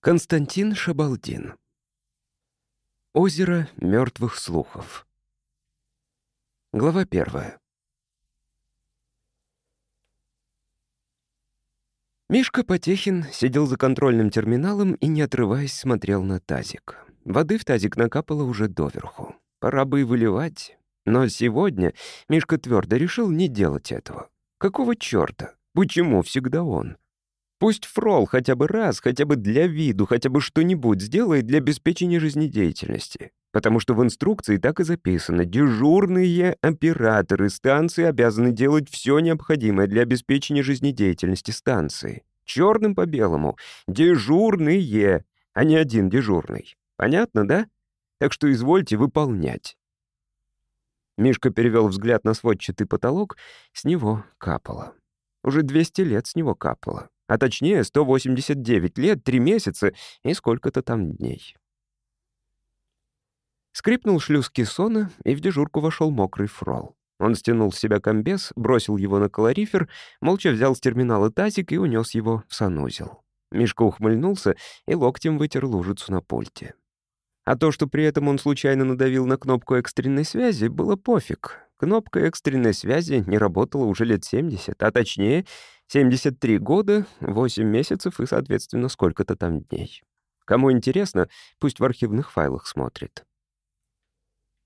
Константин Шабалдин. Озеро мертвых слухов. Глава первая. Мишка Потехин сидел за контрольным терминалом и, не отрываясь, смотрел на тазик. Воды в тазик накапало уже доверху. Пора бы и выливать. Но сегодня Мишка твердо решил не делать этого. Какого чёрта? Почему всегда он? Пусть Фрол хотя бы раз, хотя бы для виду, хотя бы что-нибудь сделает для обеспечения жизнедеятельности. Потому что в инструкции так и записано. Дежурные операторы станции обязаны делать все необходимое для обеспечения жизнедеятельности станции. Черным по белому. Дежурные, а не один дежурный. Понятно, да? Так что извольте выполнять. Мишка перевел взгляд на сводчатый потолок, с него капало. Уже 200 лет с него капало а точнее 189 лет, 3 месяца и сколько-то там дней. Скрипнул шлюз кессона, и в дежурку вошел мокрый фрол. Он стянул с себя комбез, бросил его на колорифер, молча взял с терминала тазик и унес его в санузел. Мишка ухмыльнулся и локтем вытер лужицу на пульте. А то, что при этом он случайно надавил на кнопку экстренной связи, было пофиг. Кнопка экстренной связи не работала уже лет 70, а точнее 73 года, 8 месяцев и, соответственно, сколько-то там дней. Кому интересно, пусть в архивных файлах смотрит.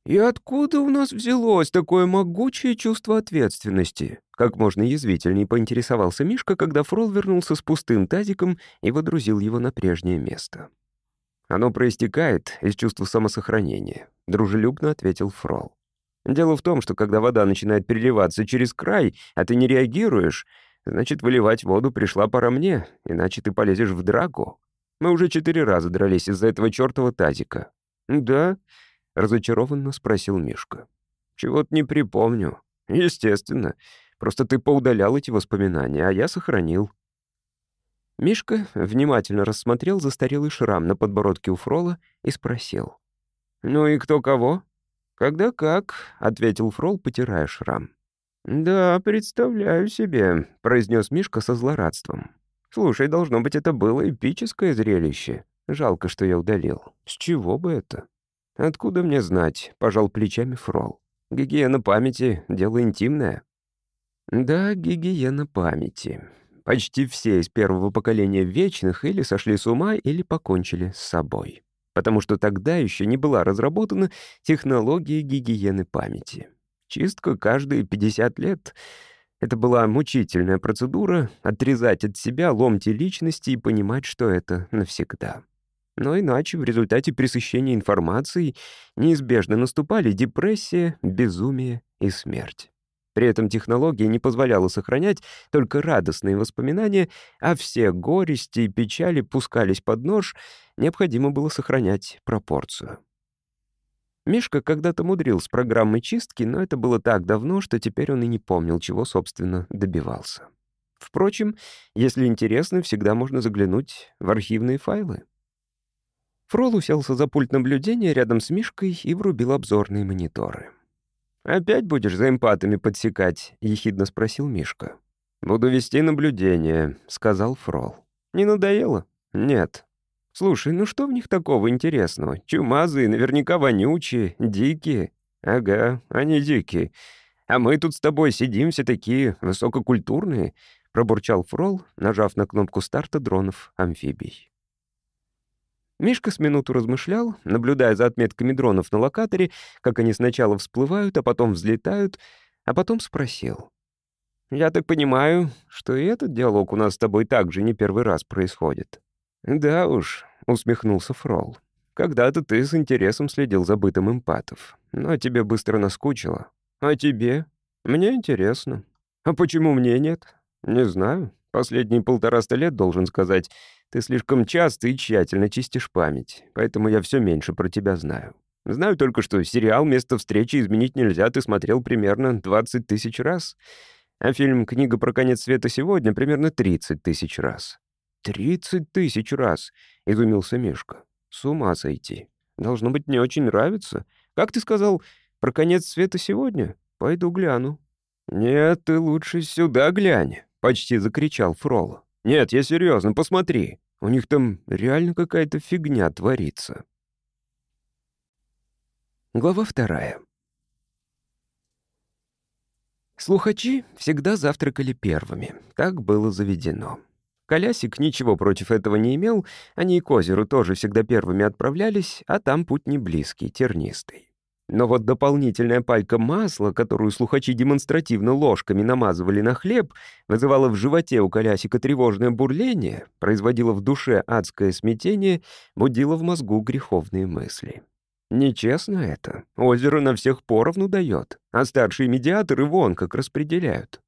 «И откуда у нас взялось такое могучее чувство ответственности?» Как можно язвительней поинтересовался Мишка, когда Фрол вернулся с пустым тазиком и водрузил его на прежнее место. «Оно проистекает из чувства самосохранения», — дружелюбно ответил Фрол. «Дело в том, что когда вода начинает переливаться через край, а ты не реагируешь, Значит, выливать воду пришла пора мне, иначе ты полезешь в драку. Мы уже четыре раза дрались из-за этого чёртова тазика». «Да?» — разочарованно спросил Мишка. «Чего-то не припомню. Естественно. Просто ты поудалял эти воспоминания, а я сохранил». Мишка внимательно рассмотрел застарелый шрам на подбородке у Фрола и спросил. «Ну и кто кого?» «Когда как», — ответил Фрол, потирая шрам. «Да, представляю себе», — произнес Мишка со злорадством. «Слушай, должно быть, это было эпическое зрелище. Жалко, что я удалил. С чего бы это?» «Откуда мне знать?» — пожал плечами Фрол. «Гигиена памяти — дело интимное». «Да, гигиена памяти. Почти все из первого поколения вечных или сошли с ума, или покончили с собой. Потому что тогда еще не была разработана технология гигиены памяти. Чистка каждые 50 лет. Это была мучительная процедура — отрезать от себя ломти личности и понимать, что это навсегда. Но иначе в результате пресыщения информацией неизбежно наступали депрессия, безумие и смерть. При этом технология не позволяла сохранять только радостные воспоминания, а все горести и печали пускались под нож, необходимо было сохранять пропорцию. Мишка когда-то мудрил с программой чистки, но это было так давно, что теперь он и не помнил, чего, собственно, добивался. Впрочем, если интересно, всегда можно заглянуть в архивные файлы. Фрол уселся за пульт наблюдения рядом с Мишкой и врубил обзорные мониторы. «Опять будешь за эмпатами подсекать?» — ехидно спросил Мишка. «Буду вести наблюдение», — сказал Фрол. «Не надоело?» «Нет». Слушай, ну что в них такого интересного? Чумазые, наверняка вонючие, дикие. Ага, они дикие. А мы тут с тобой сидим все такие высококультурные, пробурчал Фрол, нажав на кнопку старта дронов амфибий. Мишка с минуту размышлял, наблюдая за отметками дронов на локаторе, как они сначала всплывают, а потом взлетают, а потом спросил. «Я так понимаю, что и этот диалог у нас с тобой также не первый раз происходит». «Да уж», — усмехнулся Фрол. «Когда-то ты с интересом следил за бытом эмпатов, но тебе быстро наскучило. А тебе? Мне интересно. А почему мне нет? Не знаю. Последние полтораста лет, должен сказать, ты слишком часто и тщательно чистишь память, поэтому я все меньше про тебя знаю. Знаю только, что сериал «Место встречи изменить нельзя» ты смотрел примерно 20 тысяч раз, а фильм «Книга про конец света сегодня» примерно 30 тысяч раз. «Тридцать тысяч раз!» — изумился Мишка. «С ума сойти. Должно быть, мне очень нравится. Как ты сказал, про конец света сегодня? Пойду гляну». «Нет, ты лучше сюда глянь», — почти закричал Фроло. «Нет, я серьезно, посмотри. У них там реально какая-то фигня творится. Глава вторая. Слухачи всегда завтракали первыми. Так было заведено. Колясик ничего против этого не имел, они и к озеру тоже всегда первыми отправлялись, а там путь не близкий, тернистый. Но вот дополнительная пайка масла, которую слухачи демонстративно ложками намазывали на хлеб, вызывала в животе у колясика тревожное бурление, производила в душе адское смятение, будила в мозгу греховные мысли. Нечестно это. Озеро на всех поровну дает, а старшие медиаторы вон как распределяют.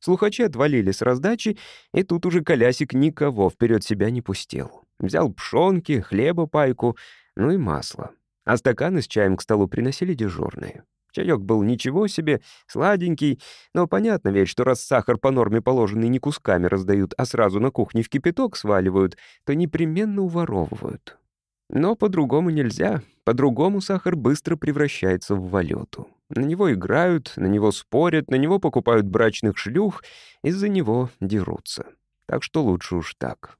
Слухачи отвалили с раздачи, и тут уже колясик никого вперед себя не пустил. Взял пшонки, хлеба пайку, ну и масло. А стаканы с чаем к столу приносили дежурные. Чаек был ничего себе, сладенький, но понятно ведь, что раз сахар по норме положенный не кусками раздают, а сразу на кухне в кипяток сваливают, то непременно уворовывают. Но по-другому нельзя. По-другому сахар быстро превращается в валюту. На него играют, на него спорят, на него покупают брачных шлюх, из-за него дерутся. Так что лучше уж так.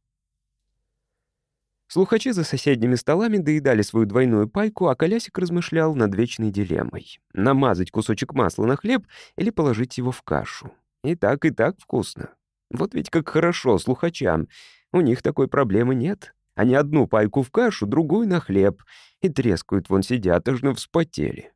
Слухачи за соседними столами доедали свою двойную пайку, а Колясик размышлял над вечной дилеммой. Намазать кусочек масла на хлеб или положить его в кашу. И так, и так вкусно. Вот ведь как хорошо слухачам. У них такой проблемы нет. Они одну пайку в кашу, другую на хлеб. И трескают вон сидят, аж на вспотели.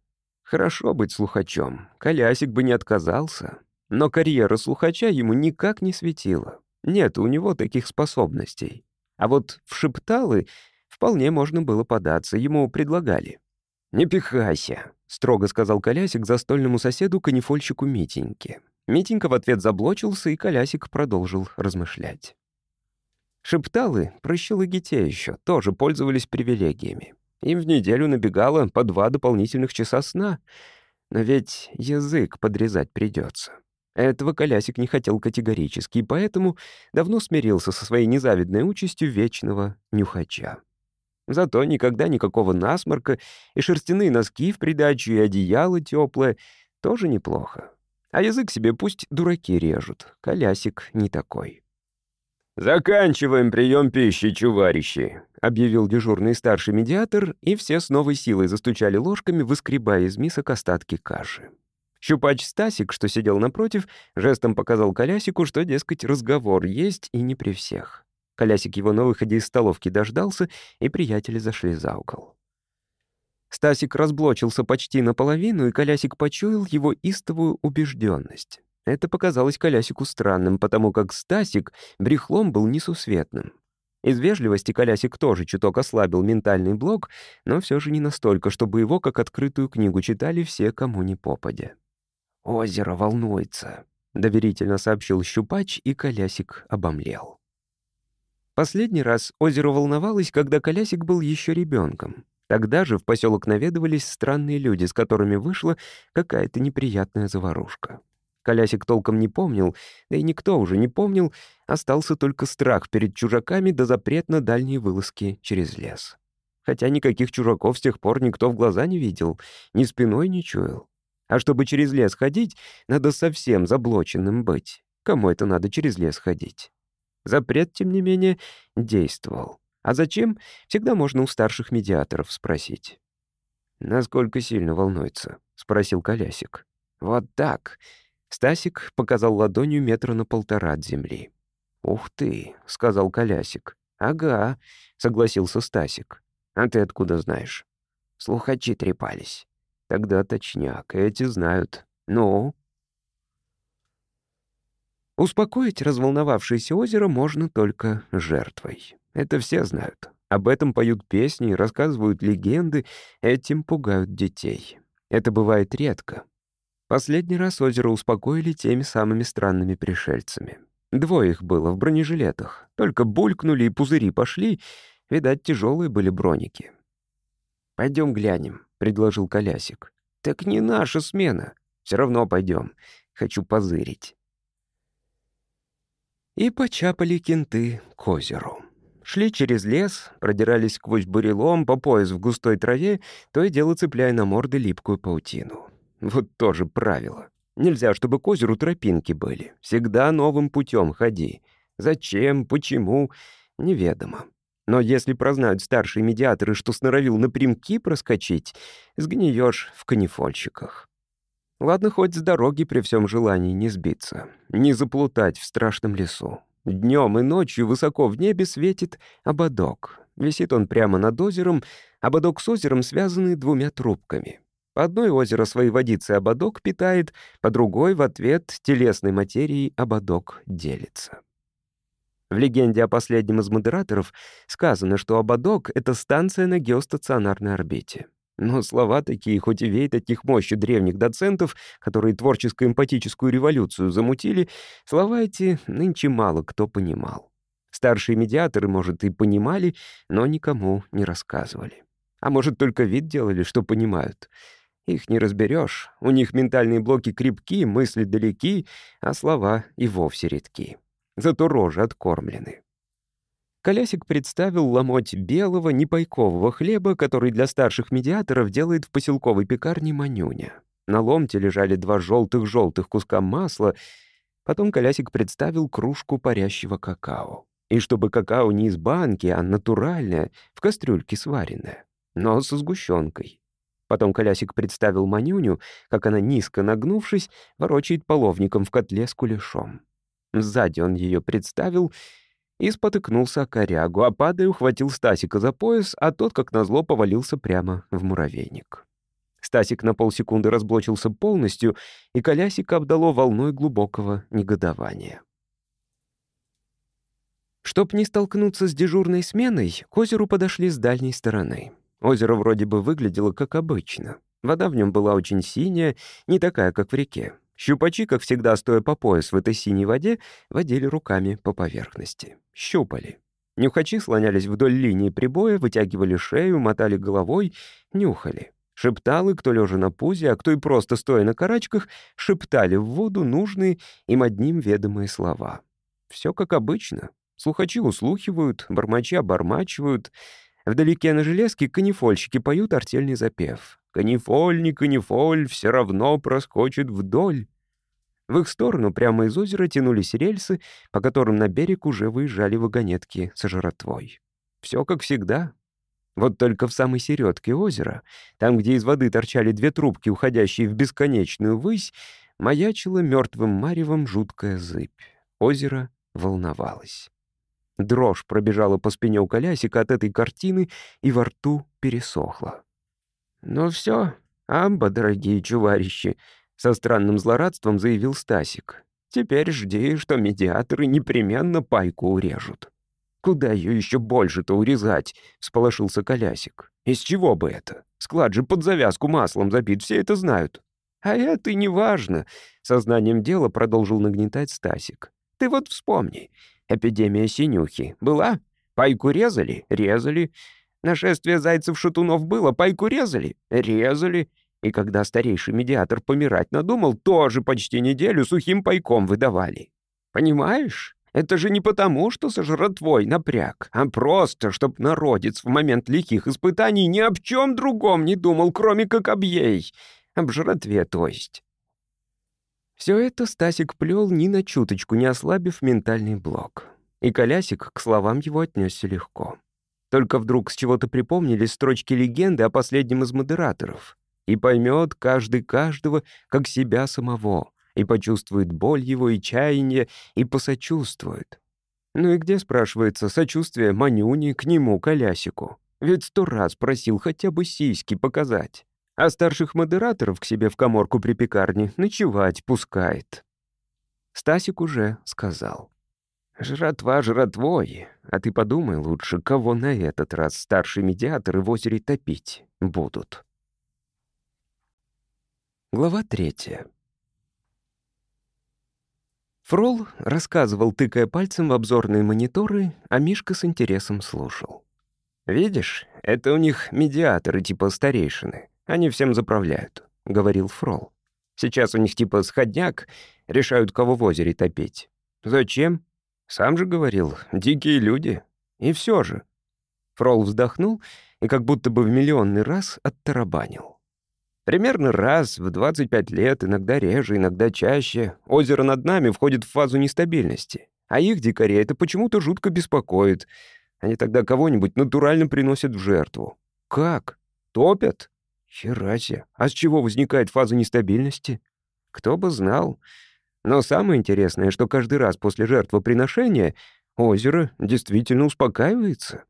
Хорошо быть слухачом. Колясик бы не отказался. Но карьера слухача ему никак не светила. Нет у него таких способностей. А вот в шепталы вполне можно было податься, ему предлагали. «Не пихайся», — строго сказал Колясик застольному соседу-канифольщику Митеньке. Митенька в ответ заблочился, и Колясик продолжил размышлять. Шепталы, прощелыги те еще, тоже пользовались привилегиями. Им в неделю набегало по два дополнительных часа сна. Но ведь язык подрезать придется. Этого Колясик не хотел категорически, и поэтому давно смирился со своей незавидной участью вечного нюхача. Зато никогда никакого насморка, и шерстяные носки в придачу, и одеяло теплое — тоже неплохо. А язык себе пусть дураки режут, Колясик не такой. «Заканчиваем прием пищи, чуварищи», — объявил дежурный старший медиатор, и все с новой силой застучали ложками, выскребая из мисок остатки каши. Щупач Стасик, что сидел напротив, жестом показал Колясику, что, дескать, разговор есть и не при всех. Колясик его на выходе из столовки дождался, и приятели зашли за угол. Стасик разблочился почти наполовину, и Колясик почуял его истовую убежденность. Это показалось Колясику странным, потому как Стасик брехлом был несусветным. Из вежливости Колясик тоже чуток ослабил ментальный блок, но все же не настолько, чтобы его как открытую книгу читали все, кому не попадя. «Озеро волнуется», — доверительно сообщил Щупач, и Колясик обомлел. Последний раз озеро волновалось, когда Колясик был еще ребенком. Тогда же в поселок наведывались странные люди, с которыми вышла какая-то неприятная заварушка. Колясик толком не помнил, да и никто уже не помнил, остался только страх перед чужаками до запрет на дальние вылазки через лес. Хотя никаких чужаков с тех пор никто в глаза не видел, ни спиной не чуял. А чтобы через лес ходить, надо совсем заблоченным быть. Кому это надо через лес ходить? Запрет, тем не менее, действовал. А зачем, всегда можно у старших медиаторов спросить. «Насколько сильно волнуется?» — спросил Колясик. «Вот так!» — Стасик показал ладонью метра на полтора от земли. «Ух ты!» — сказал Колясик. «Ага», — согласился Стасик. «А ты откуда знаешь?» Слухачи трепались. Тогда точняк, эти знают. Ну? Успокоить разволновавшееся озеро можно только жертвой. Это все знают. Об этом поют песни, рассказывают легенды, этим пугают детей. Это бывает редко. Последний раз озеро успокоили теми самыми странными пришельцами. Двое их было в бронежилетах. Только булькнули и пузыри пошли. Видать, тяжелые были броники. Пойдем глянем предложил Колясик. «Так не наша смена. Все равно пойдем. Хочу позырить». И почапали кенты к озеру. Шли через лес, продирались сквозь бурелом по пояс в густой траве, то и дело цепляя на морды липкую паутину. Вот тоже правило. Нельзя, чтобы к озеру тропинки были. Всегда новым путем ходи. Зачем, почему? неведомо. Но если прознают старшие медиаторы, что сноровил напрямки проскочить, сгниешь в канифольщиках. Ладно, хоть с дороги при всем желании не сбиться, не заплутать в страшном лесу. Днем и ночью высоко в небе светит ободок. Висит он прямо над озером, ободок с озером связаны двумя трубками. По одной озеро своей водицы ободок питает, по другой в ответ телесной материей ободок делится. В легенде о последнем из модераторов сказано, что ободок — это станция на геостационарной орбите. Но слова такие, хоть и веет от них мощи древних доцентов, которые творческо-эмпатическую революцию замутили, слова эти нынче мало кто понимал. Старшие медиаторы, может, и понимали, но никому не рассказывали. А может, только вид делали, что понимают. Их не разберешь. У них ментальные блоки крепки, мысли далеки, а слова и вовсе редки. Зато рожи откормлены. Колясик представил ломоть белого, непайкового хлеба, который для старших медиаторов делает в поселковой пекарне Манюня. На ломте лежали два желтых-желтых куска масла. Потом Колясик представил кружку парящего какао. И чтобы какао не из банки, а натуральное, в кастрюльке сваренное, но со сгущенкой. Потом Колясик представил Манюню, как она, низко нагнувшись, ворочает половником в котле с кулешом. Сзади он ее представил — и спотыкнулся о корягу, а падая ухватил Стасика за пояс, а тот, как назло, повалился прямо в муравейник. Стасик на полсекунды разблочился полностью, и колясика обдало волной глубокого негодования. Чтоб не столкнуться с дежурной сменой, к озеру подошли с дальней стороны. Озеро вроде бы выглядело как обычно. Вода в нем была очень синяя, не такая, как в реке. Щупачи, как всегда, стоя по пояс в этой синей воде, водили руками по поверхности. Щупали. Нюхачи слонялись вдоль линии прибоя, вытягивали шею, мотали головой, нюхали. Шепталы, кто лежа на пузе, а кто и просто стоя на карачках, шептали в воду нужные им одним ведомые слова. Все как обычно. Слухачи услухивают, бормачи обормачивают. Вдалеке на железке канифольщики поют артельный запев. «Канифоль, не канифоль, все равно проскочит вдоль». В их сторону прямо из озера тянулись рельсы, по которым на берег уже выезжали вагонетки со жратвой. Все как всегда. Вот только в самой середке озера, там, где из воды торчали две трубки, уходящие в бесконечную высь, маячила мертвым маревом жуткая зыбь. Озеро волновалось. Дрожь пробежала по спине у колясика от этой картины, и во рту пересохло. «Ну все, амба, дорогие чуварищи», со странным злорадством заявил Стасик. «Теперь жди, что медиаторы непременно пайку урежут». «Куда ее еще больше-то урезать?» — всполошился Колясик. «Из чего бы это? Склад же под завязку маслом забит, все это знают». «А это не важно», — сознанием дела продолжил нагнетать Стасик. «Ты вот вспомни, эпидемия синюхи была? Пайку резали? Резали. Нашествие зайцев-шатунов было? Пайку резали? Резали. И когда старейший медиатор помирать надумал, тоже почти неделю сухим пайком выдавали. Понимаешь? Это же не потому, что со жратвой напряг, а просто, чтоб народец в момент лихих испытаний ни об чем другом не думал, кроме как об ей. Об жратве, то есть. Все это Стасик плел ни на чуточку, не ослабив ментальный блок. И Колясик к словам его отнесся легко. Только вдруг с чего-то припомнились строчки легенды о последнем из модераторов и поймет каждый каждого, как себя самого, и почувствует боль его и чаяние, и посочувствует. Ну и где, спрашивается, сочувствие Манюни к нему, Колясику? Ведь сто раз просил хотя бы сиськи показать. А старших модераторов к себе в коморку при пекарне ночевать пускает. Стасик уже сказал. «Жратва жратвой, а ты подумай лучше, кого на этот раз старшие медиаторы в озере топить будут». Глава третья. Фрол рассказывал, тыкая пальцем в обзорные мониторы, а Мишка с интересом слушал. «Видишь, это у них медиаторы типа старейшины. Они всем заправляют», — говорил Фрол. «Сейчас у них типа сходняк, решают, кого в озере топить. Зачем? Сам же говорил, дикие люди. И все же». Фрол вздохнул и как будто бы в миллионный раз оттарабанил. Примерно раз в 25 лет, иногда реже, иногда чаще, озеро над нами входит в фазу нестабильности. А их дикарей это почему-то жутко беспокоит. Они тогда кого-нибудь натурально приносят в жертву. Как? Топят? Херасе. А с чего возникает фаза нестабильности? Кто бы знал. Но самое интересное, что каждый раз после жертвоприношения озеро действительно успокаивается.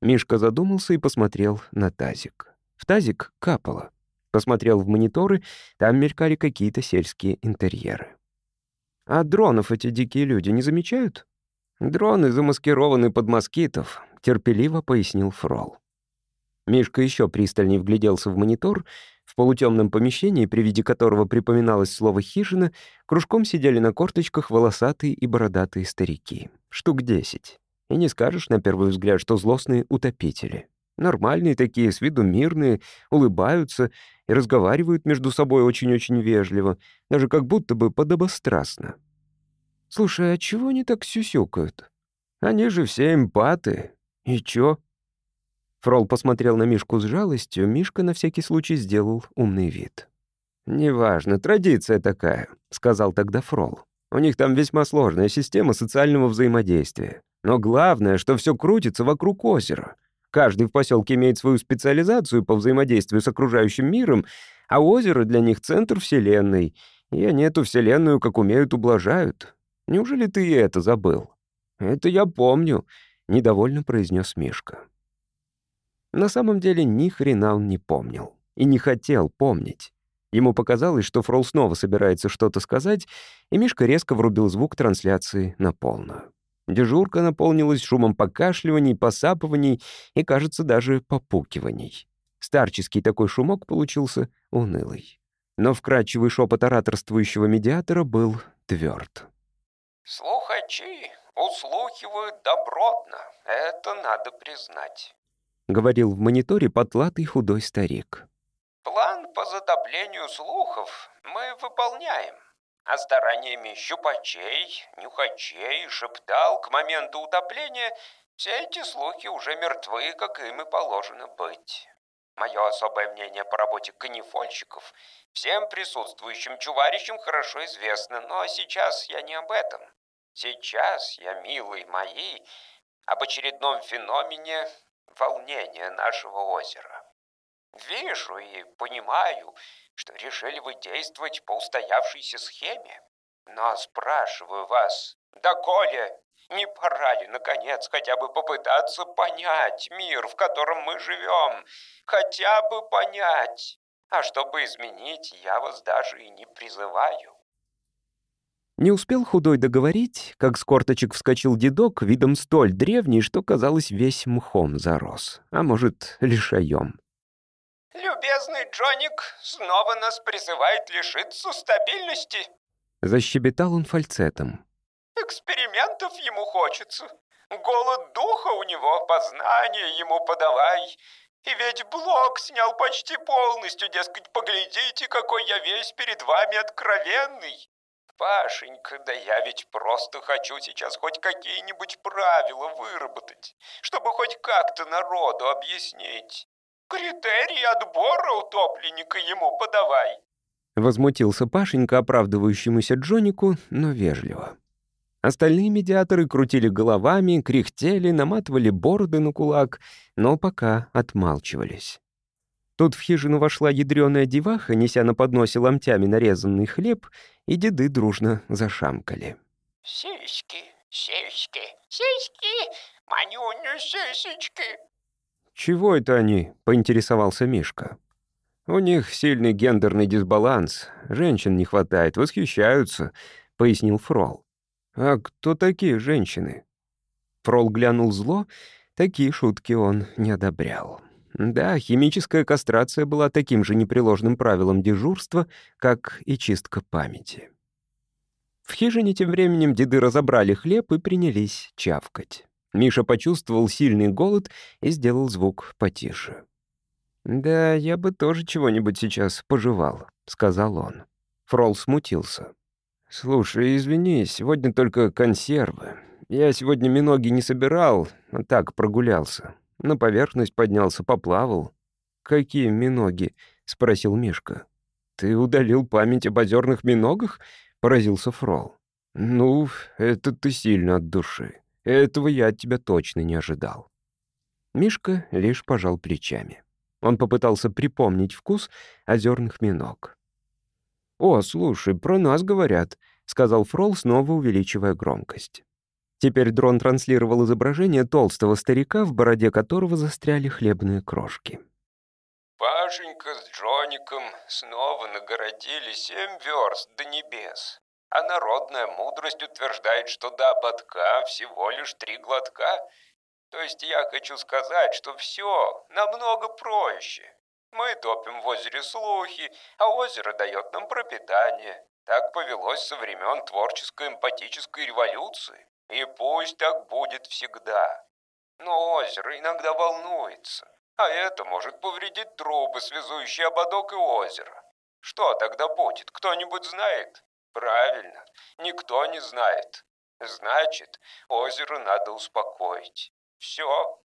Мишка задумался и посмотрел на тазик. В тазик капало. Посмотрел в мониторы, там мелькали какие-то сельские интерьеры. А дронов эти дикие люди не замечают? Дроны замаскированы под москитов, терпеливо пояснил Фрол. Мишка еще пристальнее вгляделся в монитор. В полутемном помещении, при виде которого припоминалось слово «хижина», кружком сидели на корточках волосатые и бородатые старики. Штук десять. И не скажешь на первый взгляд, что злостные утопители. Нормальные такие, с виду мирные, улыбаются и разговаривают между собой очень-очень вежливо, даже как будто бы подобострастно. «Слушай, а чего они так сюсюкают? Они же все эмпаты. И чё?» Фрол посмотрел на Мишку с жалостью, Мишка на всякий случай сделал умный вид. «Неважно, традиция такая», — сказал тогда Фрол. «У них там весьма сложная система социального взаимодействия. Но главное, что все крутится вокруг озера. Каждый в поселке имеет свою специализацию по взаимодействию с окружающим миром, а озеро для них — центр Вселенной, и они эту Вселенную как умеют ублажают. Неужели ты и это забыл?» «Это я помню», — недовольно произнес Мишка. На самом деле ни хрена он не помнил. И не хотел помнить. Ему показалось, что Фрол снова собирается что-то сказать, и Мишка резко врубил звук трансляции на полную. Дежурка наполнилась шумом покашливаний, посапываний и, кажется, даже попукиваний. Старческий такой шумок получился унылый. Но вкрадчивый шепот ораторствующего медиатора был тверд. «Слухачи услухивают добротно, это надо признать. — говорил в мониторе потлатый худой старик. «План по затоплению слухов мы выполняем. А стараниями щупачей, нюхачей, шептал к моменту утопления все эти слухи уже мертвы, как им и положено быть. Мое особое мнение по работе канифольщиков всем присутствующим чуварищам хорошо известно, но сейчас я не об этом. Сейчас я, милые мои, об очередном феномене волнения нашего озера. Вижу и понимаю, что решили вы действовать по устоявшейся схеме. Но спрашиваю вас, доколе не пора ли, наконец, хотя бы попытаться понять мир, в котором мы живем? Хотя бы понять. А чтобы изменить, я вас даже и не призываю. Не успел худой договорить, как с корточек вскочил дедок, видом столь древний, что, казалось, весь мхом зарос, а может, лишаем. «Любезный Джоник снова нас призывает лишиться стабильности», — защебетал он фальцетом. «Экспериментов ему хочется. Голод духа у него, познание ему подавай. И ведь блок снял почти полностью, дескать, поглядите, какой я весь перед вами откровенный. Пашенька, да я ведь просто хочу сейчас хоть какие-нибудь правила выработать, чтобы хоть как-то народу объяснить. Критерии отбора утопленника ему подавай. Возмутился Пашенька оправдывающемуся Джонику, но вежливо. Остальные медиаторы крутили головами, кряхтели, наматывали бороды на кулак, но пока отмалчивались. Тут в хижину вошла ядреная деваха, неся на подносе ломтями нарезанный хлеб, и деды дружно зашамкали. «Сиськи, сиськи, сиськи, манюня сисечки!» «Чего это они?» — поинтересовался Мишка. «У них сильный гендерный дисбаланс, женщин не хватает, восхищаются», — пояснил Фрол. «А кто такие женщины?» Фрол глянул зло, такие шутки он не одобрял. Да, химическая кастрация была таким же непреложным правилом дежурства, как и чистка памяти. В хижине тем временем деды разобрали хлеб и принялись чавкать. Миша почувствовал сильный голод и сделал звук потише. «Да, я бы тоже чего-нибудь сейчас пожевал», — сказал он. Фрол смутился. «Слушай, извини, сегодня только консервы. Я сегодня миноги не собирал, а так прогулялся. На поверхность поднялся, поплавал. «Какие миноги?» — спросил Мишка. «Ты удалил память об озерных миногах?» — поразился Фрол. «Ну, это ты сильно от души. Этого я от тебя точно не ожидал». Мишка лишь пожал плечами. Он попытался припомнить вкус озерных миног. «О, слушай, про нас говорят», — сказал Фрол, снова увеличивая громкость. Теперь дрон транслировал изображение толстого старика, в бороде которого застряли хлебные крошки. Пашенька с Джоником снова нагородили семь верст до небес. А народная мудрость утверждает, что до ободка всего лишь три глотка. То есть я хочу сказать, что все намного проще. Мы топим в озере слухи, а озеро дает нам пропитание. Так повелось со времен творческой эмпатической революции. И пусть так будет всегда. Но озеро иногда волнуется, а это может повредить трубы, связующие ободок и озеро. Что тогда будет, кто-нибудь знает? Правильно, никто не знает. Значит, озеро надо успокоить. Все.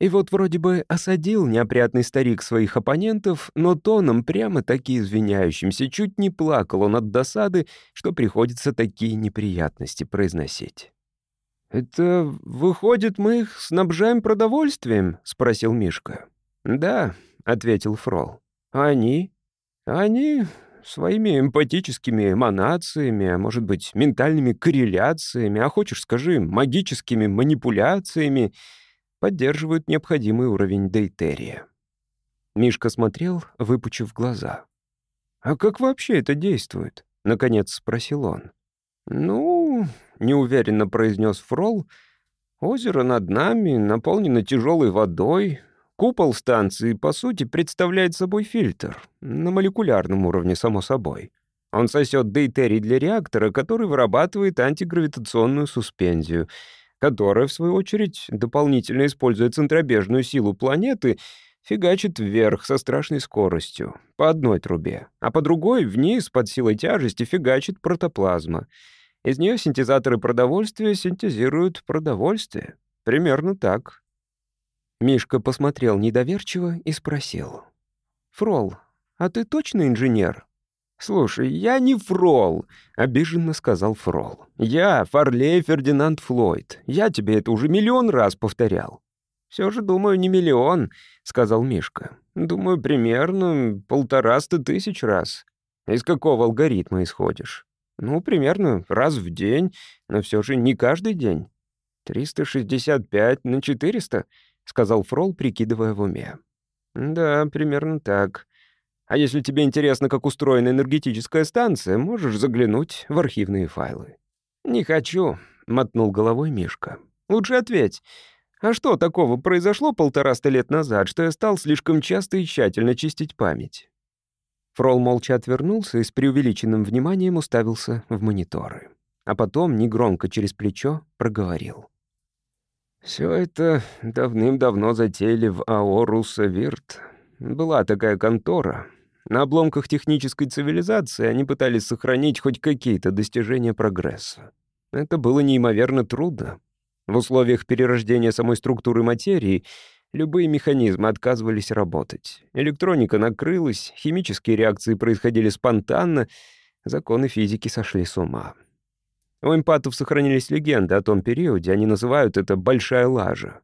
И вот вроде бы осадил неопрятный старик своих оппонентов, но тоном прямо-таки извиняющимся чуть не плакал он от досады, что приходится такие неприятности произносить. «Это, выходит, мы их снабжаем продовольствием?» — спросил Мишка. «Да», — ответил Фрол. «А они?» «Они своими эмпатическими эманациями, а может быть, ментальными корреляциями, а хочешь, скажи, магическими манипуляциями — поддерживают необходимый уровень дейтерия. Мишка смотрел, выпучив глаза. «А как вообще это действует?» — наконец спросил он. «Ну...» — неуверенно произнес Фрол. «Озеро над нами наполнено тяжелой водой. Купол станции, по сути, представляет собой фильтр. На молекулярном уровне, само собой. Он сосет дейтерий для реактора, который вырабатывает антигравитационную суспензию — которая, в свою очередь, дополнительно используя центробежную силу планеты, фигачит вверх со страшной скоростью, по одной трубе, а по другой, вниз, под силой тяжести, фигачит протоплазма. Из нее синтезаторы продовольствия синтезируют продовольствие. Примерно так. Мишка посмотрел недоверчиво и спросил. «Фрол, а ты точно инженер?» «Слушай, я не Фрол», — обиженно сказал Фрол. «Я Фарлей Фердинанд Флойд. Я тебе это уже миллион раз повторял». «Все же, думаю, не миллион», — сказал Мишка. «Думаю, примерно полтораста тысяч раз». «Из какого алгоритма исходишь?» «Ну, примерно раз в день, но все же не каждый день». «365 на 400», — сказал Фрол, прикидывая в уме. «Да, примерно так. А если тебе интересно, как устроена энергетическая станция, можешь заглянуть в архивные файлы». «Не хочу», — мотнул головой Мишка. «Лучше ответь. А что такого произошло полтораста лет назад, что я стал слишком часто и тщательно чистить память?» Фрол молча отвернулся и с преувеличенным вниманием уставился в мониторы. А потом, негромко через плечо, проговорил. «Все это давным-давно затеяли в АО «Руссовирт». Была такая контора, на обломках технической цивилизации они пытались сохранить хоть какие-то достижения прогресса. Это было неимоверно трудно. В условиях перерождения самой структуры материи любые механизмы отказывались работать. Электроника накрылась, химические реакции происходили спонтанно, законы физики сошли с ума. У эмпатов сохранились легенды о том периоде, они называют это «большая лажа».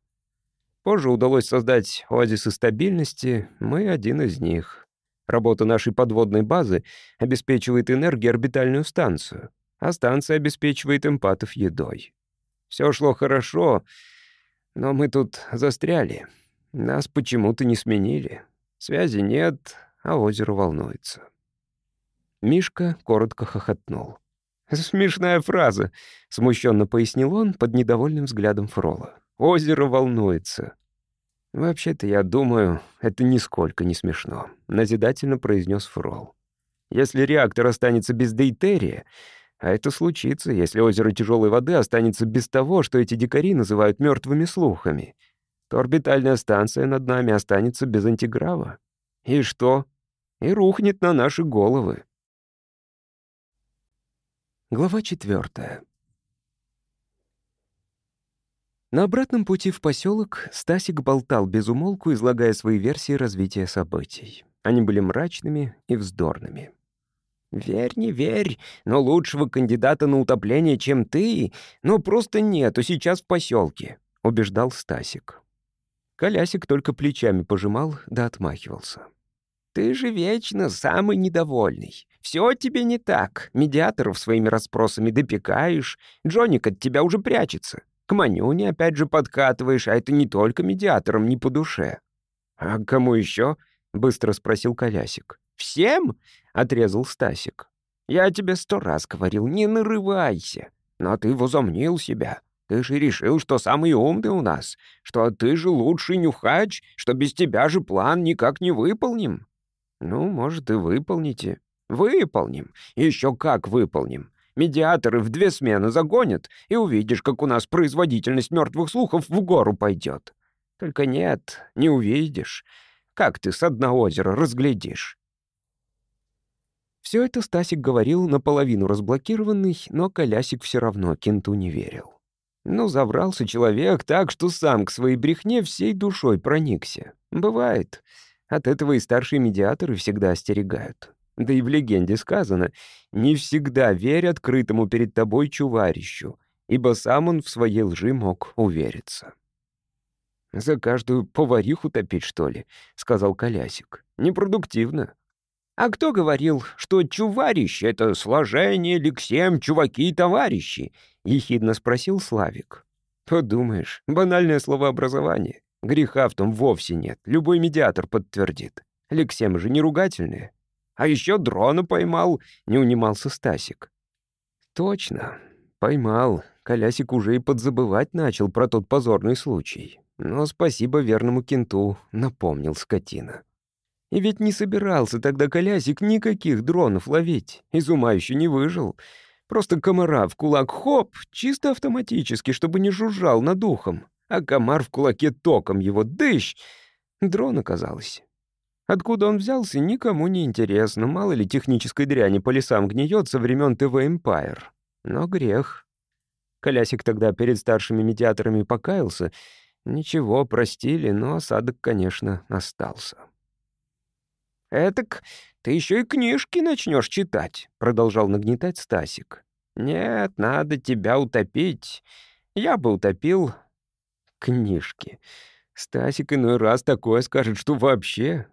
Позже удалось создать оазисы стабильности, мы один из них. Работа нашей подводной базы обеспечивает энергией орбитальную станцию, а станция обеспечивает эмпатов едой. Все шло хорошо, но мы тут застряли. Нас почему-то не сменили. Связи нет, а озеро волнуется. Мишка коротко хохотнул. «Смешная фраза», — смущенно пояснил он под недовольным взглядом Фрола. «Озеро волнуется. «Вообще-то, я думаю, это нисколько не смешно», — назидательно произнес Фрол. «Если реактор останется без дейтерия, а это случится, если озеро тяжелой воды останется без того, что эти дикари называют мертвыми слухами, то орбитальная станция над нами останется без антиграва. И что? И рухнет на наши головы». Глава четвертая. На обратном пути в поселок Стасик болтал без умолку, излагая свои версии развития событий. Они были мрачными и вздорными. «Верь, не верь, но лучшего кандидата на утопление, чем ты, ну просто нету сейчас в поселке», — убеждал Стасик. Колясик только плечами пожимал да отмахивался. «Ты же вечно самый недовольный. Все тебе не так. Медиаторов своими расспросами допекаешь. Джоник от тебя уже прячется. К Манюне опять же подкатываешь, а это не только медиаторам не по душе». «А кому еще?» — быстро спросил Колясик. «Всем?» — отрезал Стасик. «Я тебе сто раз говорил, не нарывайся. Но ты возомнил себя. Ты же решил, что самый умный у нас, что ты же лучший нюхач, что без тебя же план никак не выполним». «Ну, может, и выполните». «Выполним. Еще как выполним. Медиаторы в две смены загонят, и увидишь, как у нас производительность мертвых слухов в гору пойдет. Только нет, не увидишь. Как ты с дна озера разглядишь? Все это Стасик говорил наполовину разблокированный, но Колясик все равно кенту не верил. Ну, заврался человек так, что сам к своей брехне всей душой проникся. Бывает. От этого и старшие медиаторы всегда остерегают. Да и в легенде сказано, не всегда верь открытому перед тобой чуварищу, ибо сам он в своей лжи мог увериться. «За каждую повариху топить, что ли?» — сказал Колясик. «Непродуктивно. А кто говорил, что чуварищ — это сложение, лексем, чуваки и товарищи? — ехидно спросил Славик. Подумаешь, банальное словообразование. Греха в том вовсе нет, любой медиатор подтвердит. Лексемы же не ругательные. А еще дрона поймал, не унимался Стасик. Точно, поймал. Колясик уже и подзабывать начал про тот позорный случай. Но спасибо верному кенту, напомнил скотина. И ведь не собирался тогда колясик никаких дронов ловить. Из ума еще не выжил. Просто комара в кулак хоп, чисто автоматически, чтобы не жужжал над ухом. А комар в кулаке током его дыщ. Дрон оказалось. Откуда он взялся, никому не интересно. Мало ли технической дряни по лесам гниет со времен ТВ Empire. Но грех. Колясик тогда перед старшими медиаторами покаялся. Ничего, простили, но осадок, конечно, остался. «Этак ты еще и книжки начнешь читать», — продолжал нагнетать Стасик. «Нет, надо тебя утопить. Я бы утопил книжки. Стасик иной раз такое скажет, что вообще.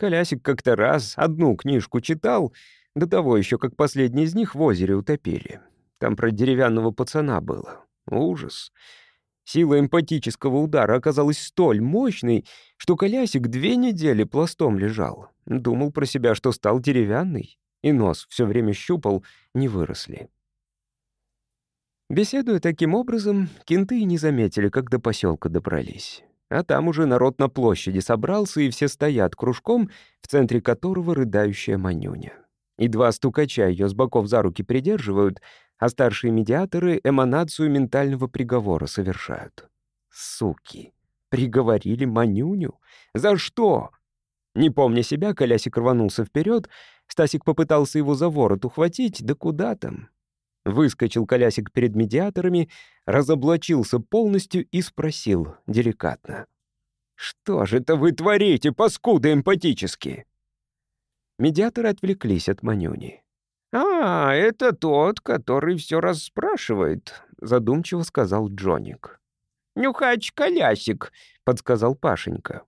Колясик как-то раз одну книжку читал, до того еще, как последний из них в озере утопили. Там про деревянного пацана было. Ужас. Сила эмпатического удара оказалась столь мощной, что колясик две недели пластом лежал. Думал про себя, что стал деревянный, и нос все время щупал, не выросли. Беседуя таким образом, кенты не заметили, как до поселка добрались. А там уже народ на площади собрался, и все стоят кружком, в центре которого рыдающая Манюня. И два стукача ее с боков за руки придерживают, а старшие медиаторы эманацию ментального приговора совершают. Суки! Приговорили Манюню? За что? Не помня себя, Колясик рванулся вперед. Стасик попытался его за ворот ухватить, да куда там? Выскочил Колясик перед медиаторами, разоблачился полностью и спросил деликатно. «Что же это вы творите, паскуды эмпатические?» Медиаторы отвлеклись от Манюни. «А, это тот, который все расспрашивает», — задумчиво сказал Джоник. «Нюхач-колясик», — подсказал Пашенька.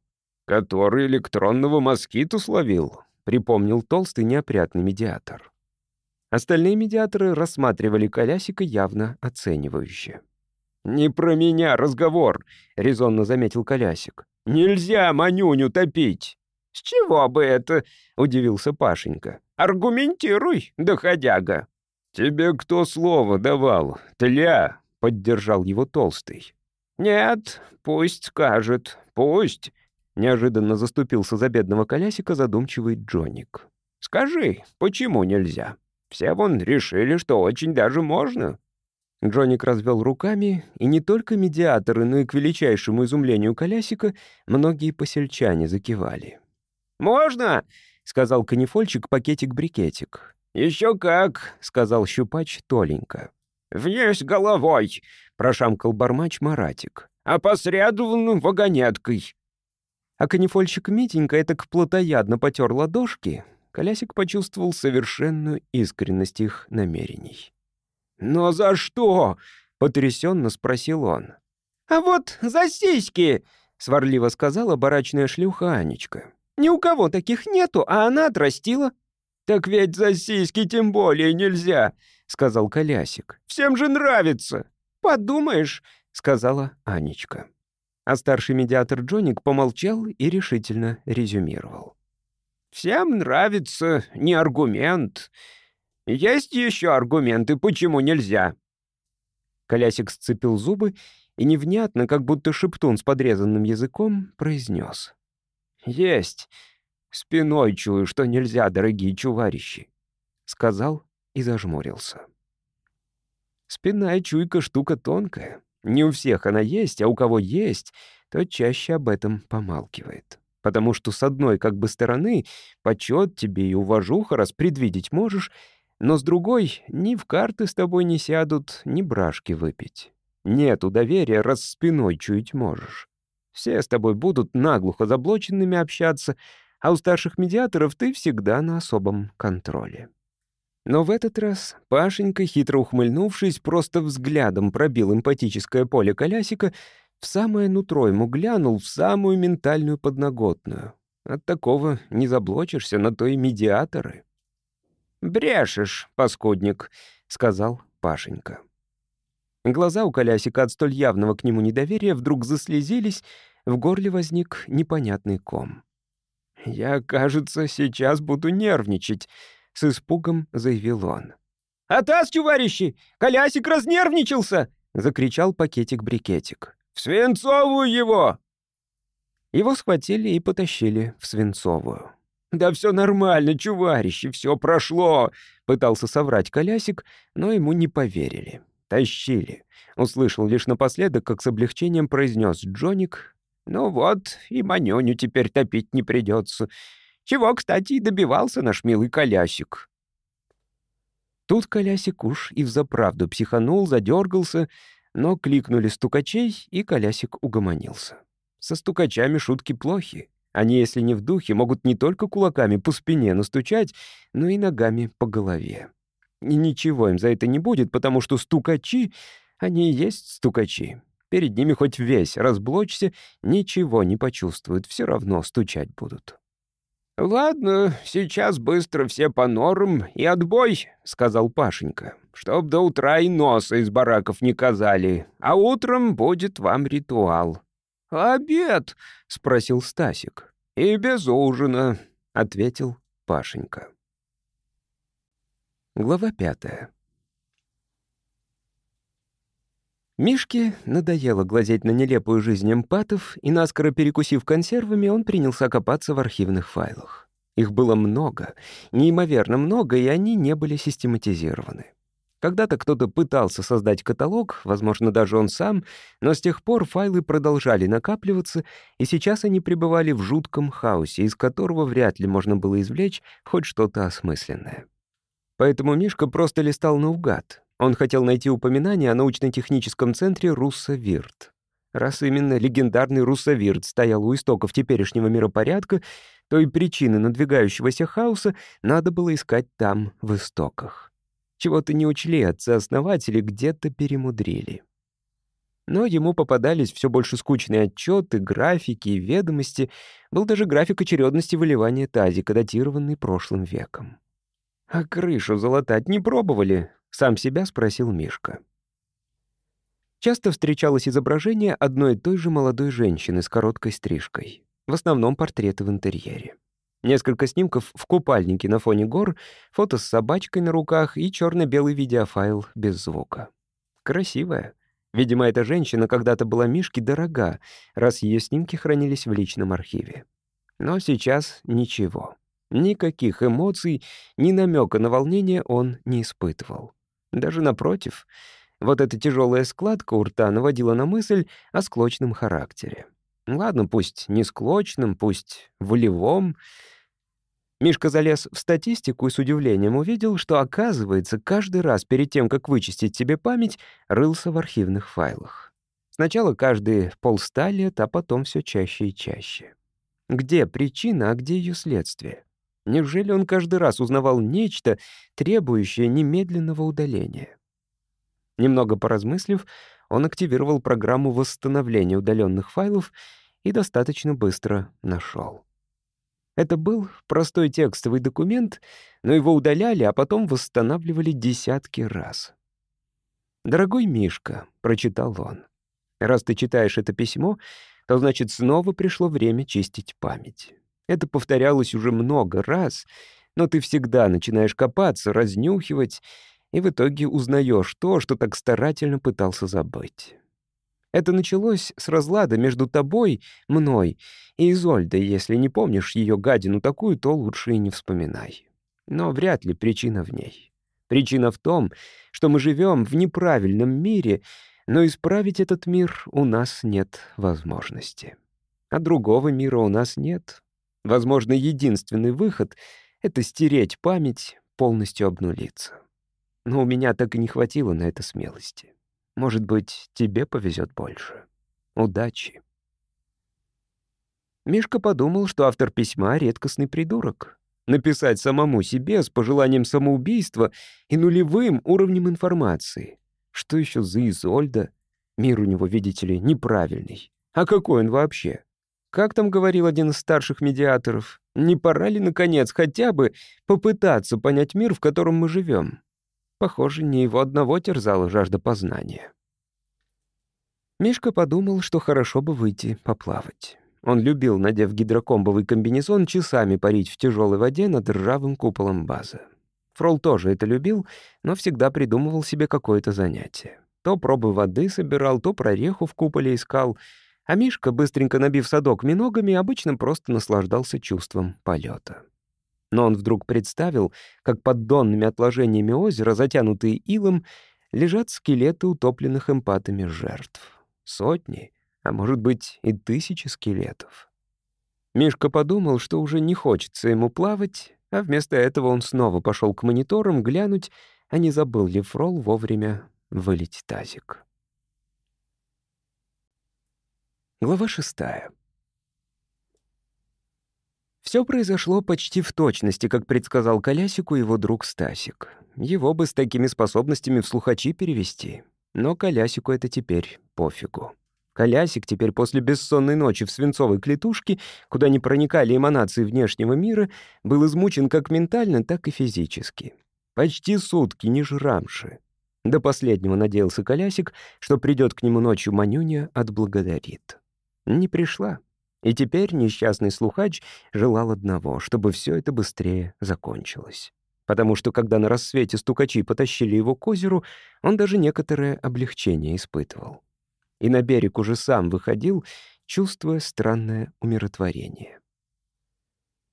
«Который электронного москиту словил», — припомнил толстый неопрятный медиатор. Остальные медиаторы рассматривали колясика явно оценивающе. «Не про меня разговор», — резонно заметил колясик. «Нельзя Манюню топить». «С чего бы это?» — удивился Пашенька. Аргументируй, доходяга». «Тебе кто слово давал? Тля?» — поддержал его Толстый. «Нет, пусть скажет, пусть», — неожиданно заступился за бедного колясика задумчивый Джоник. «Скажи, почему нельзя? Все вон решили, что очень даже можно». Джоник развел руками, и не только медиаторы, но и к величайшему изумлению колясика многие посельчане закивали. «Можно!» — сказал канифольчик пакетик-брикетик. «Еще как!» — сказал щупач Толенька. «Весь головой!» — прошамкал бармач Маратик. «Опосредованным вагонеткой!» А канифольчик Митенька этак плотоядно потер ладошки. Колясик почувствовал совершенную искренность их намерений. «Но за что?» — потрясенно спросил он. «А вот за сиськи!» — сварливо сказала барачная шлюха Анечка. «Ни у кого таких нету, а она отрастила». «Так ведь за сиськи тем более нельзя», — сказал Колясик. «Всем же нравится». «Подумаешь», — сказала Анечка. А старший медиатор Джоник помолчал и решительно резюмировал. «Всем нравится, не аргумент. Есть еще аргументы, почему нельзя?» Колясик сцепил зубы и невнятно, как будто шептун с подрезанным языком, произнес. «Есть. Спиной чую, что нельзя, дорогие чуварищи», — сказал и зажмурился. Спинная чуйка — штука тонкая. Не у всех она есть, а у кого есть, тот чаще об этом помалкивает. Потому что с одной как бы стороны почет тебе и уважуха, раз предвидеть можешь, но с другой ни в карты с тобой не сядут, ни брашки выпить. Нету доверия, раз спиной чуять можешь. Все с тобой будут наглухо заблоченными общаться, а у старших медиаторов ты всегда на особом контроле. Но в этот раз Пашенька, хитро ухмыльнувшись, просто взглядом пробил эмпатическое поле колясика, в самое нутро ему глянул, в самую ментальную подноготную. От такого не заблочишься, на то и медиаторы. «Брешешь, паскудник», — сказал Пашенька. Глаза у колясика от столь явного к нему недоверия вдруг заслезились, в горле возник непонятный ком. «Я, кажется, сейчас буду нервничать», — с испугом заявил он. «Атас, товарищи! Колясик разнервничался!» — закричал пакетик-брикетик. «В Свинцовую его!» Его схватили и потащили в Свинцовую. «Да все нормально, чуварищи, все прошло!» — пытался соврать колясик, но ему не поверили. Тащили. Услышал лишь напоследок, как с облегчением произнес Джоник. «Ну вот, и Манёню теперь топить не придется. Чего, кстати, и добивался наш милый колясик». Тут колясик уж и взаправду психанул, задергался, но кликнули стукачей, и колясик угомонился. Со стукачами шутки плохи. Они, если не в духе, могут не только кулаками по спине настучать, но и ногами по голове. И ничего им за это не будет, потому что стукачи, они и есть стукачи. Перед ними хоть весь разблочься, ничего не почувствуют, все равно стучать будут. «Ладно, сейчас быстро все по норам и отбой», — сказал Пашенька, «чтоб до утра и носа из бараков не казали, а утром будет вам ритуал». «Обед?» — спросил Стасик. «И без ужина», — ответил Пашенька. Глава пятая. Мишке надоело глазеть на нелепую жизнь эмпатов, и наскоро перекусив консервами, он принялся копаться в архивных файлах. Их было много, неимоверно много, и они не были систематизированы. Когда-то кто-то пытался создать каталог, возможно, даже он сам, но с тех пор файлы продолжали накапливаться, и сейчас они пребывали в жутком хаосе, из которого вряд ли можно было извлечь хоть что-то осмысленное. Поэтому Мишка просто листал наугад, он хотел найти упоминание о научно-техническом центре Руссовирт. Раз именно легендарный Руссовирт стоял у истоков теперешнего миропорядка, то и причины надвигающегося хаоса надо было искать там, в истоках. Чего-то не учли отцы-основатели, где-то перемудрили. Но ему попадались все больше скучные отчеты, графики и ведомости. Был даже график очередности выливания тазика, датированный прошлым веком. А крышу залатать не пробовали, сам себя спросил Мишка. Часто встречалось изображение одной и той же молодой женщины с короткой стрижкой. В основном портреты в интерьере. Несколько снимков в купальнике на фоне гор, фото с собачкой на руках и черно белый видеофайл без звука. Красивая. Видимо, эта женщина когда-то была Мишке дорога, раз ее снимки хранились в личном архиве. Но сейчас ничего. Никаких эмоций, ни намека на волнение он не испытывал. Даже напротив, вот эта тяжелая складка у рта наводила на мысль о склочном характере. Ладно, пусть не склочном, пусть волевом. Мишка залез в статистику и с удивлением увидел, что, оказывается, каждый раз перед тем, как вычистить себе память, рылся в архивных файлах. Сначала каждые полста лет, а потом все чаще и чаще. Где причина, а где ее следствие? Неужели он каждый раз узнавал нечто, требующее немедленного удаления? Немного поразмыслив, он активировал программу восстановления удаленных файлов и достаточно быстро нашел. Это был простой текстовый документ, но его удаляли, а потом восстанавливали десятки раз. «Дорогой Мишка», — прочитал он, — «раз ты читаешь это письмо, то значит снова пришло время чистить память. Это повторялось уже много раз, но ты всегда начинаешь копаться, разнюхивать, и в итоге узнаешь то, что так старательно пытался забыть. Это началось с разлада между тобой, мной и Изольдой. Если не помнишь ее гадину такую, то лучше и не вспоминай. Но вряд ли причина в ней. Причина в том, что мы живем в неправильном мире, но исправить этот мир у нас нет возможности. А другого мира у нас нет. Возможно, единственный выход — это стереть память, полностью обнулиться. Но у меня так и не хватило на это смелости. Может быть, тебе повезет больше. Удачи. Мишка подумал, что автор письма — редкостный придурок. Написать самому себе с пожеланием самоубийства и нулевым уровнем информации. Что еще за Изольда? Мир у него, видите ли, неправильный. А какой он вообще? Как там говорил один из старших медиаторов? Не пора ли, наконец, хотя бы попытаться понять мир, в котором мы живем? Похоже, не его одного терзала жажда познания. Мишка подумал, что хорошо бы выйти поплавать. Он любил, надев гидрокомбовый комбинезон, часами парить в тяжелой воде над ржавым куполом базы. Фрол тоже это любил, но всегда придумывал себе какое-то занятие. То пробы воды собирал, то прореху в куполе искал, а Мишка, быстренько набив садок миногами, обычно просто наслаждался чувством полета. Но он вдруг представил, как под донными отложениями озера, затянутые илом, лежат скелеты утопленных эмпатами жертв. Сотни, а может быть и тысячи скелетов. Мишка подумал, что уже не хочется ему плавать, а вместо этого он снова пошел к мониторам глянуть, а не забыл ли Фрол вовремя вылить тазик. Глава шестая. Все произошло почти в точности, как предсказал Колясику его друг Стасик. Его бы с такими способностями в слухачи перевести. Но Колясику это теперь пофигу. Колясик теперь после бессонной ночи в свинцовой клетушке, куда не проникали эманации внешнего мира, был измучен как ментально, так и физически. Почти сутки, не жрамши. До последнего надеялся Колясик, что придет к нему ночью Манюня, отблагодарит. Не пришла. И теперь несчастный слухач желал одного, чтобы все это быстрее закончилось. Потому что, когда на рассвете стукачи потащили его к озеру, он даже некоторое облегчение испытывал. И на берег уже сам выходил, чувствуя странное умиротворение.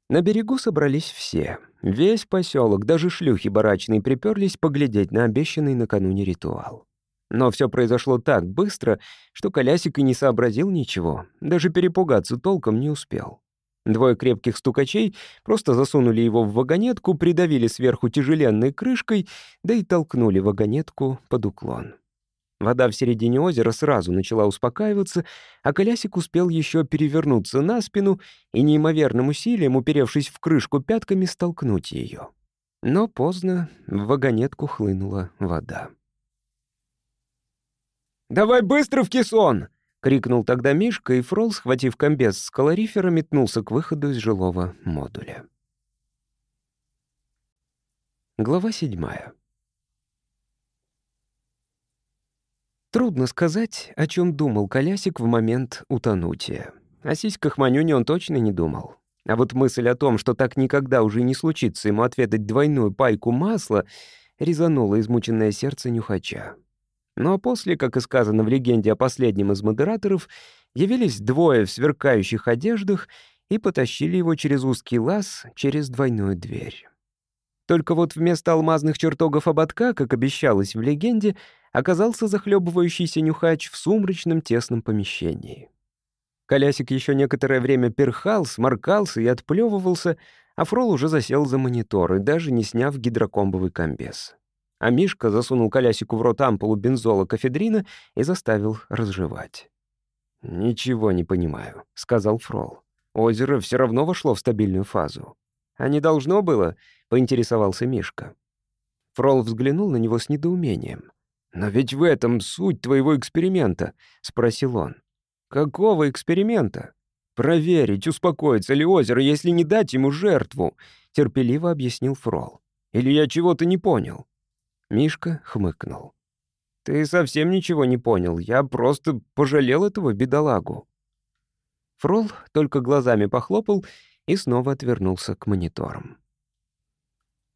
На берегу собрались все. Весь поселок, даже шлюхи барачные приперлись поглядеть на обещанный накануне ритуал. Но все произошло так быстро, что Колясик и не сообразил ничего, даже перепугаться толком не успел. Двое крепких стукачей просто засунули его в вагонетку, придавили сверху тяжеленной крышкой, да и толкнули вагонетку под уклон. Вода в середине озера сразу начала успокаиваться, а колясик успел еще перевернуться на спину и неимоверным усилием, уперевшись в крышку пятками, столкнуть ее. Но поздно в вагонетку хлынула вода. «Давай быстро в кессон!» — крикнул тогда Мишка, и Фрол, схватив комбез с калорифера, метнулся к выходу из жилого модуля. Глава седьмая. Трудно сказать, о чем думал Колясик в момент утонутия. О сиськах Манюни он точно не думал. А вот мысль о том, что так никогда уже не случится ему отведать двойную пайку масла, резанула измученное сердце нюхача. А после, как и сказано в легенде о последнем из модераторов, явились двое в сверкающих одеждах и потащили его через узкий лаз, через двойную дверь. Только вот вместо алмазных чертогов ободка, как обещалось в легенде, оказался захлебывающийся нюхач в сумрачном тесном помещении. Колясик еще некоторое время перхал, сморкался и отплевывался, а Фрол уже засел за монитор и даже не сняв гидрокомбовый комбез. А Мишка засунул колясику в рот ампулу бензола кафедрина и заставил разжевать. «Ничего не понимаю», — сказал Фрол. «Озеро все равно вошло в стабильную фазу. А не должно было?» — поинтересовался Мишка. Фрол взглянул на него с недоумением. «Но ведь в этом суть твоего эксперимента», — спросил он. «Какого эксперимента?» «Проверить, успокоится ли озеро, если не дать ему жертву», — терпеливо объяснил Фрол. «Или я чего-то не понял?» Мишка хмыкнул. «Ты совсем ничего не понял. Я просто пожалел этого бедолагу». Фрол только глазами похлопал и снова отвернулся к мониторам.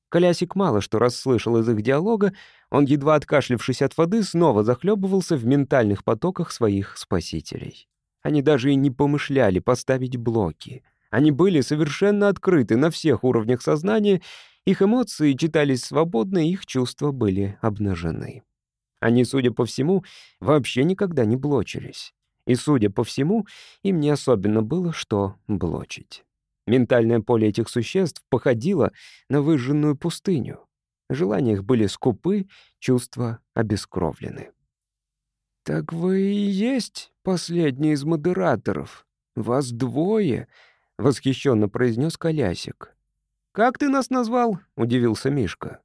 Колясик мало что расслышал из их диалога, он, едва откашлявшись от воды, снова захлебывался в ментальных потоках своих спасителей. Они даже и не помышляли поставить блоки. Они были совершенно открыты на всех уровнях сознания, их эмоции читались свободно, их чувства были обнажены. Они, судя по всему, вообще никогда не блочились. И, судя по всему, им не особенно было что блочить. Ментальное поле этих существ походило на выжженную пустыню. Желания их были скупы, чувства обескровлены. «Так вы и есть последний из модераторов. Вас двое», — восхищенно произнес Колясик. «Как ты нас назвал?» — удивился Мишка.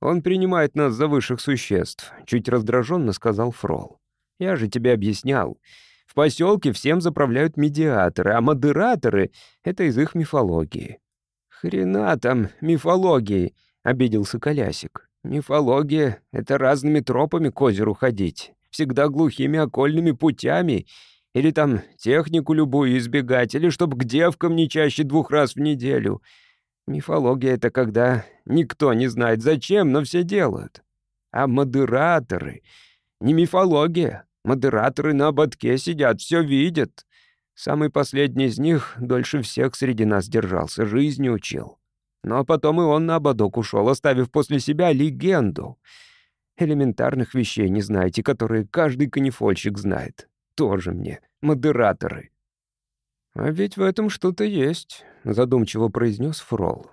«Он принимает нас за высших существ», — чуть раздраженно сказал Фрол. «Я же тебе объяснял. В поселке всем заправляют медиаторы, а модераторы — это из их мифологии». «Хрена там мифологии», — обиделся Колясик. «Мифология — это разными тропами к озеру ходить, всегда глухими окольными путями, или там технику любую избегать, или чтоб к девкам не чаще двух раз в неделю. Мифология — это когда никто не знает зачем, но все делают. А модераторы — не мифология, Модераторы на ободке сидят, все видят. Самый последний из них дольше всех среди нас держался, жизни учил. Но потом и он на ободок ушел, оставив после себя легенду. Элементарных вещей не знаете, которые каждый канифольщик знает. Тоже мне, модераторы. «А ведь в этом что-то есть», — задумчиво произнес Фрол.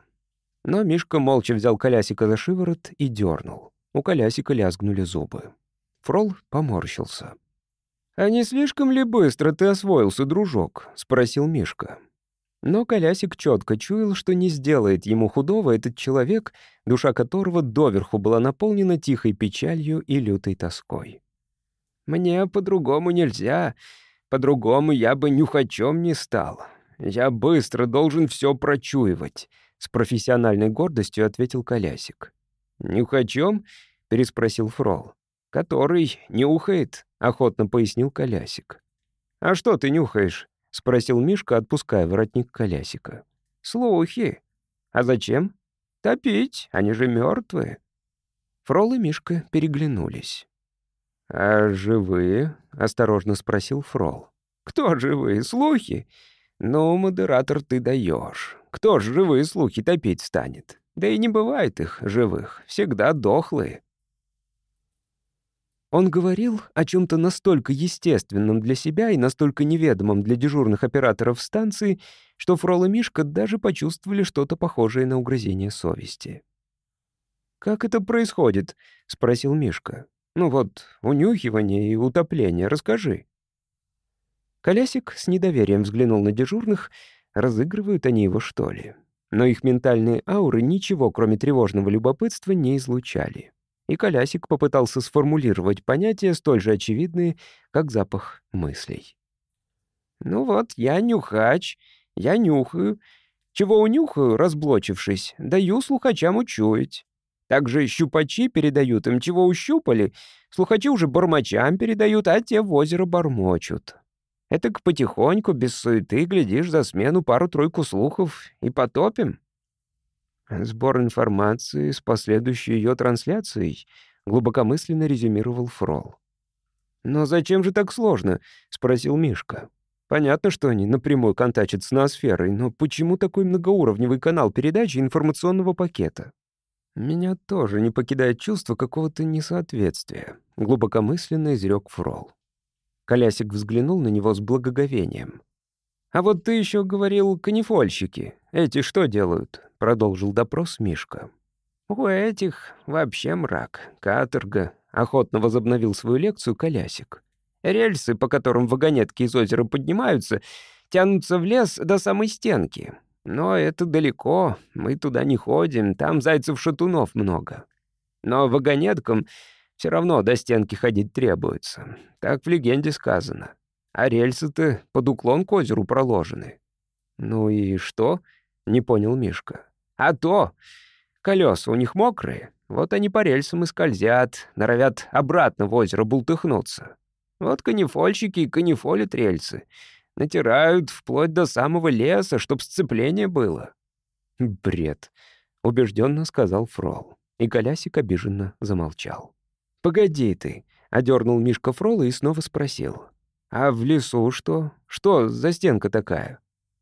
Но Мишка молча взял колясика за шиворот и дернул. У колясика лязгнули зубы. Фрол поморщился. «А не слишком ли быстро ты освоился, дружок?» — спросил Мишка. Но Колясик четко чуял, что не сделает ему худого этот человек, душа которого доверху была наполнена тихой печалью и лютой тоской. «Мне по-другому нельзя. По-другому я бы нюхачом не стал. Я быстро должен все прочуивать», — с профессиональной гордостью ответил Колясик. «Нюхачом?» — переспросил Фрол. «Который нюхает», — охотно пояснил Колясик. «А что ты нюхаешь?» — спросил Мишка, отпуская воротник Колясика. «Слухи. А зачем? Топить, они же мертвые. Фрол и Мишка переглянулись. «А живые?» — осторожно спросил Фрол. «Кто живые? Слухи? Ну, модератор, ты даешь. Кто ж живые слухи топить станет? Да и не бывает их живых, всегда дохлые. Он говорил о чем-то настолько естественном для себя и настолько неведомом для дежурных операторов станции, что Фрол и Мишка даже почувствовали что-то похожее на угрызение совести. «Как это происходит?» — спросил Мишка. «Ну вот, унюхивание и утопление, расскажи». Колясик с недоверием взглянул на дежурных, разыгрывают они его, что ли. Но их ментальные ауры ничего, кроме тревожного любопытства, не излучали и Колясик попытался сформулировать понятия, столь же очевидные, как запах мыслей. «Ну вот, я нюхач, я нюхаю. Чего унюхаю, разблочившись, даю слухачам учуять. Также щупачи передают им, чего ущупали, слухачи уже бормочам передают, а те в озеро бормочут. Этак потихоньку, без суеты, глядишь за смену пару-тройку слухов и потопим». Сбор информации с последующей ее трансляцией, глубокомысленно резюмировал Фрол. «Но зачем же так сложно?» — спросил Мишка. «Понятно, что они напрямую контачат с ноосферой, но почему такой многоуровневый канал передачи информационного пакета?» «Меня тоже не покидает чувство какого-то несоответствия», — глубокомысленно изрек Фрол. Колясик взглянул на него с благоговением. «А вот ты еще говорил, канифольщики. Эти что делают? — продолжил допрос Мишка. «У этих вообще мрак, каторга», — охотно возобновил свою лекцию Колясик. «Рельсы, по которым вагонетки из озера поднимаются, тянутся в лес до самой стенки. Но это далеко, мы туда не ходим, там зайцев-шатунов много. Но вагонеткам все равно до стенки ходить требуется. Так в легенде сказано. А рельсы-то под уклон к озеру проложены. Ну и что? Не понял Мишка. А то! Колеса у них мокрые, вот они по рельсам и скользят, норовят обратно в озеро бултыхнуться. Вот канифольщики и канифолят рельсы — Натирают вплоть до самого леса, чтоб сцепление было». «Бред», — убежденно сказал Фрол. И Колясик обиженно замолчал. «Погоди ты», — одернул Мишка Фрола и снова спросил. «А в лесу что? Что за стенка такая?»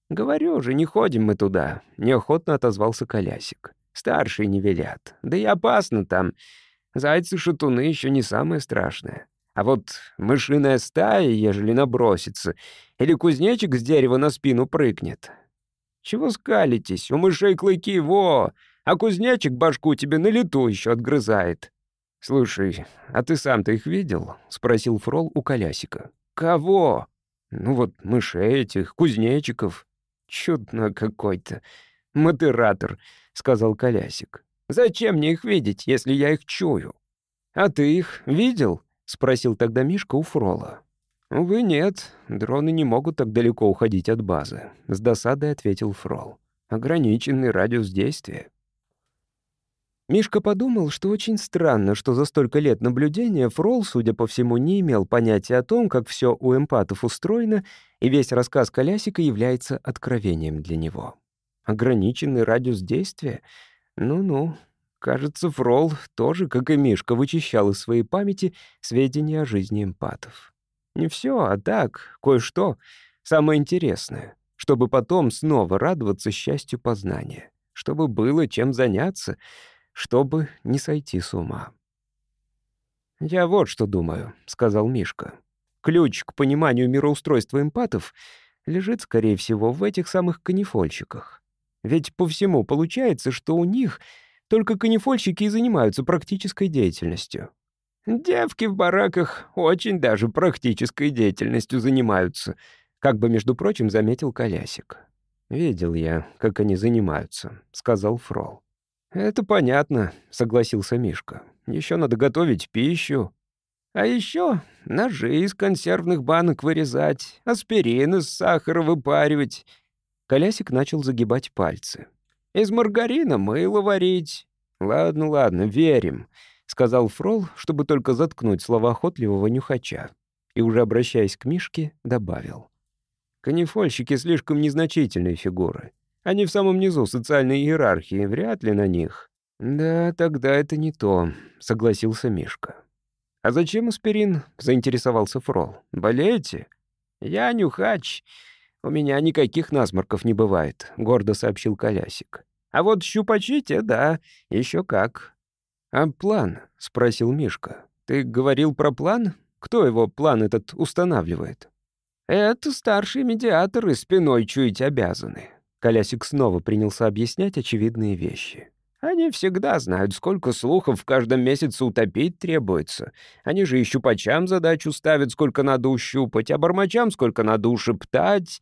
«Говорю же, не ходим мы туда», — неохотно отозвался Колясик. «Старшие не велят. Да и опасно там. Зайцы-шатуны еще не самое страшное. А вот мышиная стая, ежели набросится, или кузнечик с дерева на спину прыгнет. Чего скалитесь? У мышей клыки, во! А кузнечик башку тебе на лету еще отгрызает. «Слушай, а ты сам-то их видел?» — спросил Фрол у Колясика. «Кого?» «Ну вот мышей этих, кузнечиков». «Чудно какой-то. Модератор», — сказал Колясик. «Зачем мне их видеть, если я их чую?» «А ты их видел?» — спросил тогда Мишка у Фрола. «Увы, нет. Дроны не могут так далеко уходить от базы», — с досадой ответил Фрол. «Ограниченный радиус действия». Мишка подумал, что очень странно, что за столько лет наблюдения Фрол, судя по всему, не имел понятия о том, как все у эмпатов устроено, и весь рассказ Колясика является откровением для него. Ограниченный радиус действия? Ну-ну, Кажется, Фрол тоже, как и Мишка, вычищал из своей памяти сведения о жизни эмпатов. Не все, а так, кое-что, самое интересное, чтобы потом снова радоваться счастью познания, чтобы было чем заняться, чтобы не сойти с ума. «Я вот что думаю», — сказал Мишка. «Ключ к пониманию мироустройства эмпатов лежит, скорее всего, в этих самых канифольщиках. Ведь по всему получается, что у них — только канифольщики и занимаются практической деятельностью. Девки в бараках очень даже практической деятельностью занимаются, как бы, между прочим, заметил Колясик. «Видел я, как они занимаются», — сказал Фрол. «Это понятно», — согласился Мишка. «Еще надо готовить пищу. А еще ножи из консервных банок вырезать, аспирин из сахара выпаривать». Колясик начал загибать пальцы. Из маргарина мыло варить. Ладно, ладно, верим, сказал Фрол, чтобы только заткнуть слова охотливого нюхача. И уже обращаясь к Мишке, добавил. Канифольщики слишком незначительные фигуры. Они в самом низу социальной иерархии, вряд ли на них. Да, тогда это не то, согласился Мишка. «А зачем аспирин?» — заинтересовался Фрол. «Болеете?» «Я нюхач. «У меня никаких насморков не бывает», — гордо сообщил Колясик. «А вот щупачите, да, еще как». «А план?» — спросил Мишка. «Ты говорил про план? Кто его план этот устанавливает?» «Это старшие медиаторы спиной чуять обязаны». Колясик снова принялся объяснять очевидные вещи. Они всегда знают, сколько слухов в каждом месяце утопить требуется. Они же и щупачам задачу ставят, сколько надо ущупать, а бармачам сколько надо ушептать.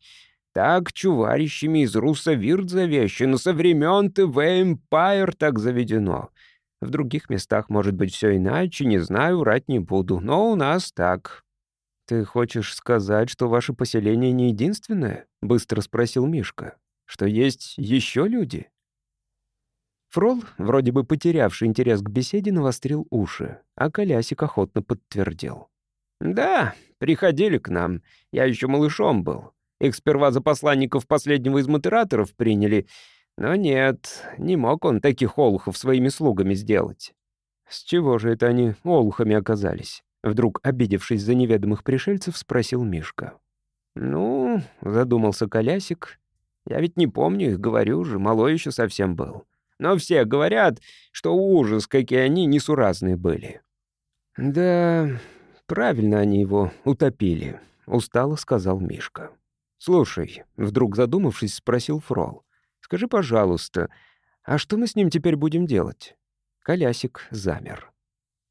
Так чуварищами из Руса Вирт завещано, со времен ТВ Эмпайр так заведено. В других местах может быть все иначе, не знаю, врать не буду, но у нас так. «Ты хочешь сказать, что ваше поселение не единственное?» — быстро спросил Мишка. «Что есть еще люди?» Фрол, вроде бы потерявший интерес к беседе, навострил уши, а Колясик охотно подтвердил. «Да, приходили к нам. Я еще малышом был. Их сперва за посланников последнего из модераторов приняли, но нет, не мог он таких олухов своими слугами сделать». «С чего же это они олухами оказались?» Вдруг, обидевшись за неведомых пришельцев, спросил Мишка. «Ну, — задумался Колясик, — я ведь не помню их, говорю же, малой еще совсем был. Но все говорят, что ужас, какие они несуразные были». «Да, правильно они его утопили», — устало сказал Мишка. «Слушай», — вдруг задумавшись, спросил Фрол, «скажи, пожалуйста, а что мы с ним теперь будем делать?» Колясик замер.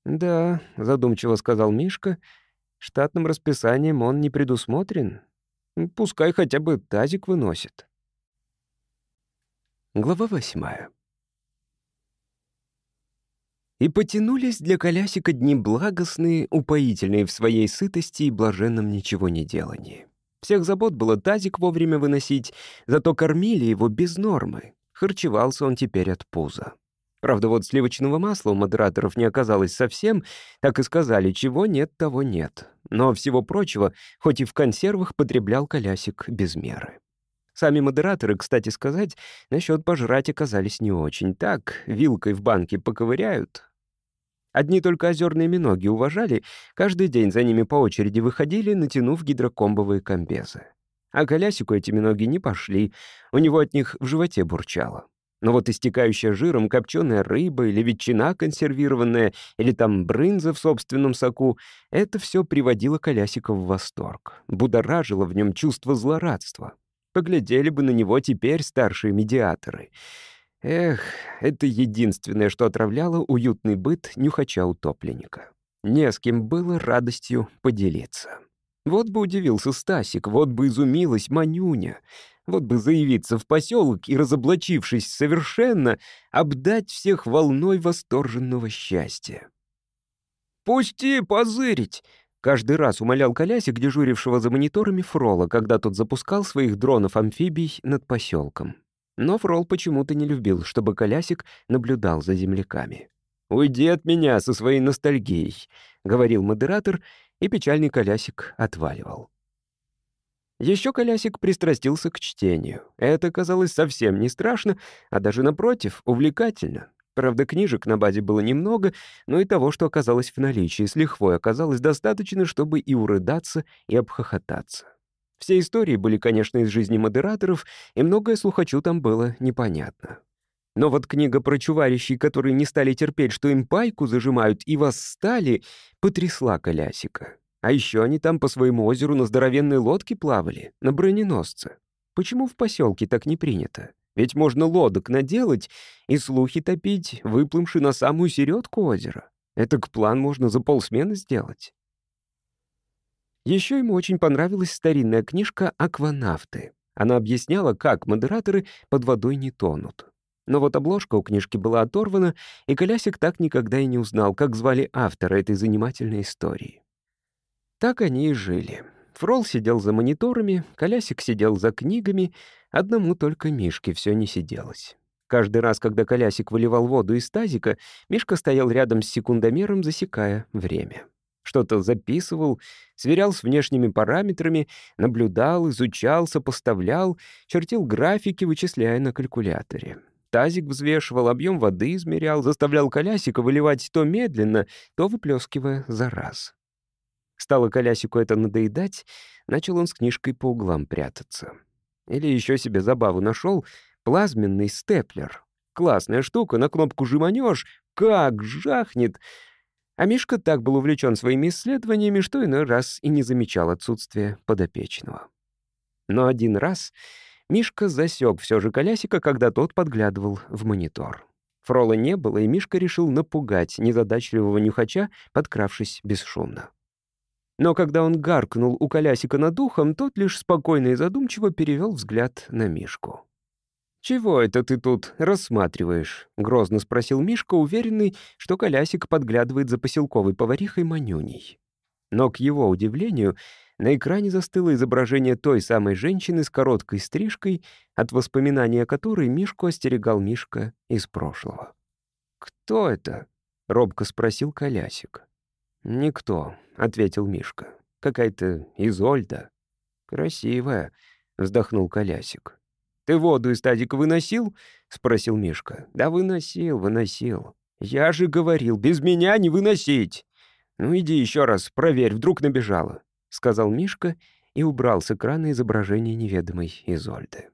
«Да», — задумчиво сказал Мишка, «штатным расписанием он не предусмотрен. Пускай хотя бы тазик выносит». Глава восьмая. И потянулись для колясика дни благостные, упоительные в своей сытости и блаженном ничего не делании. Всех забот было тазик вовремя выносить, зато кормили его без нормы. Харчевался он теперь от пуза. Правда, вот сливочного масла у модераторов не оказалось совсем, так и сказали, чего нет, того нет. Но всего прочего, хоть и в консервах, потреблял колясик без меры. Сами модераторы, кстати сказать, насчет пожрать оказались не очень. Так, вилкой в банке поковыряют. Одни только озерные миноги уважали, каждый день за ними по очереди выходили, натянув гидрокомбовые комбезы. А колясику эти миноги не пошли, у него от них в животе бурчало. Но вот истекающая жиром копченая рыба или ветчина консервированная, или там брынза в собственном соку — это все приводило колясика в восторг, будоражило в нем чувство злорадства. Поглядели бы на него теперь старшие медиаторы. Эх, это единственное, что отравляло уютный быт нюхача-утопленника. Не с кем было радостью поделиться. Вот бы удивился Стасик, вот бы изумилась Манюня. Вот бы заявиться в поселок и, разоблачившись совершенно, обдать всех волной восторженного счастья. «Пусти позырить!» Каждый раз умолял Колясик, дежурившего за мониторами Фрола, когда тот запускал своих дронов-амфибий над поселком. Но Фрол почему-то не любил, чтобы Колясик наблюдал за земляками. «Уйди от меня со своей ностальгией», — говорил модератор, и печальный Колясик отваливал. Еще Колясик пристрастился к чтению. Это казалось совсем не страшно, а даже, напротив, увлекательно. Правда, книжек на базе было немного, но и того, что оказалось в наличии с лихвой, оказалось достаточно, чтобы и урыдаться, и обхохотаться. Все истории были, конечно, из жизни модераторов, и многое слухачу там было непонятно. Но вот книга про чуварищей, которые не стали терпеть, что им пайку зажимают, и восстали, потрясла колясика. А еще они там по своему озеру на здоровенной лодке плавали, на броненосце. Почему в поселке так не принято? Ведь можно лодок наделать и слухи топить, выплымши на самую середку озера. Этак план можно за полсмены сделать. Еще ему очень понравилась старинная книжка «Акванавты». Она объясняла, как модераторы под водой не тонут. Но вот обложка у книжки была оторвана, и Колясик так никогда и не узнал, как звали автора этой занимательной истории. Так они и жили. Фрол сидел за мониторами, Колясик сидел за книгами, одному только Мишке все не сиделось. Каждый раз, когда Колясик выливал воду из тазика, Мишка стоял рядом с секундомером, засекая время. Что-то записывал, сверял с внешними параметрами, наблюдал, изучал, сопоставлял, чертил графики, вычисляя на калькуляторе. Тазик взвешивал, объем воды измерял, заставлял колясика выливать то медленно, то выплескивая за раз. Стало колясику это надоедать, начал он с книжкой по углам прятаться. Или еще себе забаву нашел — плазменный степлер. Классная штука, на кнопку жиманешь, как жахнет. А Мишка так был увлечен своими исследованиями, что иной раз и не замечал отсутствия подопечного. Но один раз Мишка засек все же колясика, когда тот подглядывал в монитор. Фрола не было, и Мишка решил напугать незадачливого нюхача, подкравшись бесшумно. Но когда он гаркнул у колясика над ухом, тот лишь спокойно и задумчиво перевел взгляд на Мишку. «Чего это ты тут рассматриваешь?» — грозно спросил Мишка, уверенный, что колясик подглядывает за поселковой поварихой Манюней. Но, к его удивлению, на экране застыло изображение той самой женщины с короткой стрижкой, от воспоминания которой Мишку остерегал Мишка из прошлого. «Кто это?» — робко спросил Колясик. «Никто», — ответил Мишка. «Какая-то Изольда». «Красивая», — вздохнул Колясик. «Ты воду из тазика выносил?» — спросил Мишка. «Да выносил, выносил. Я же говорил, без меня не выносить!» «Ну иди еще раз, проверь, вдруг набежала. — сказал Мишка и убрал с экрана изображение неведомой Изольды.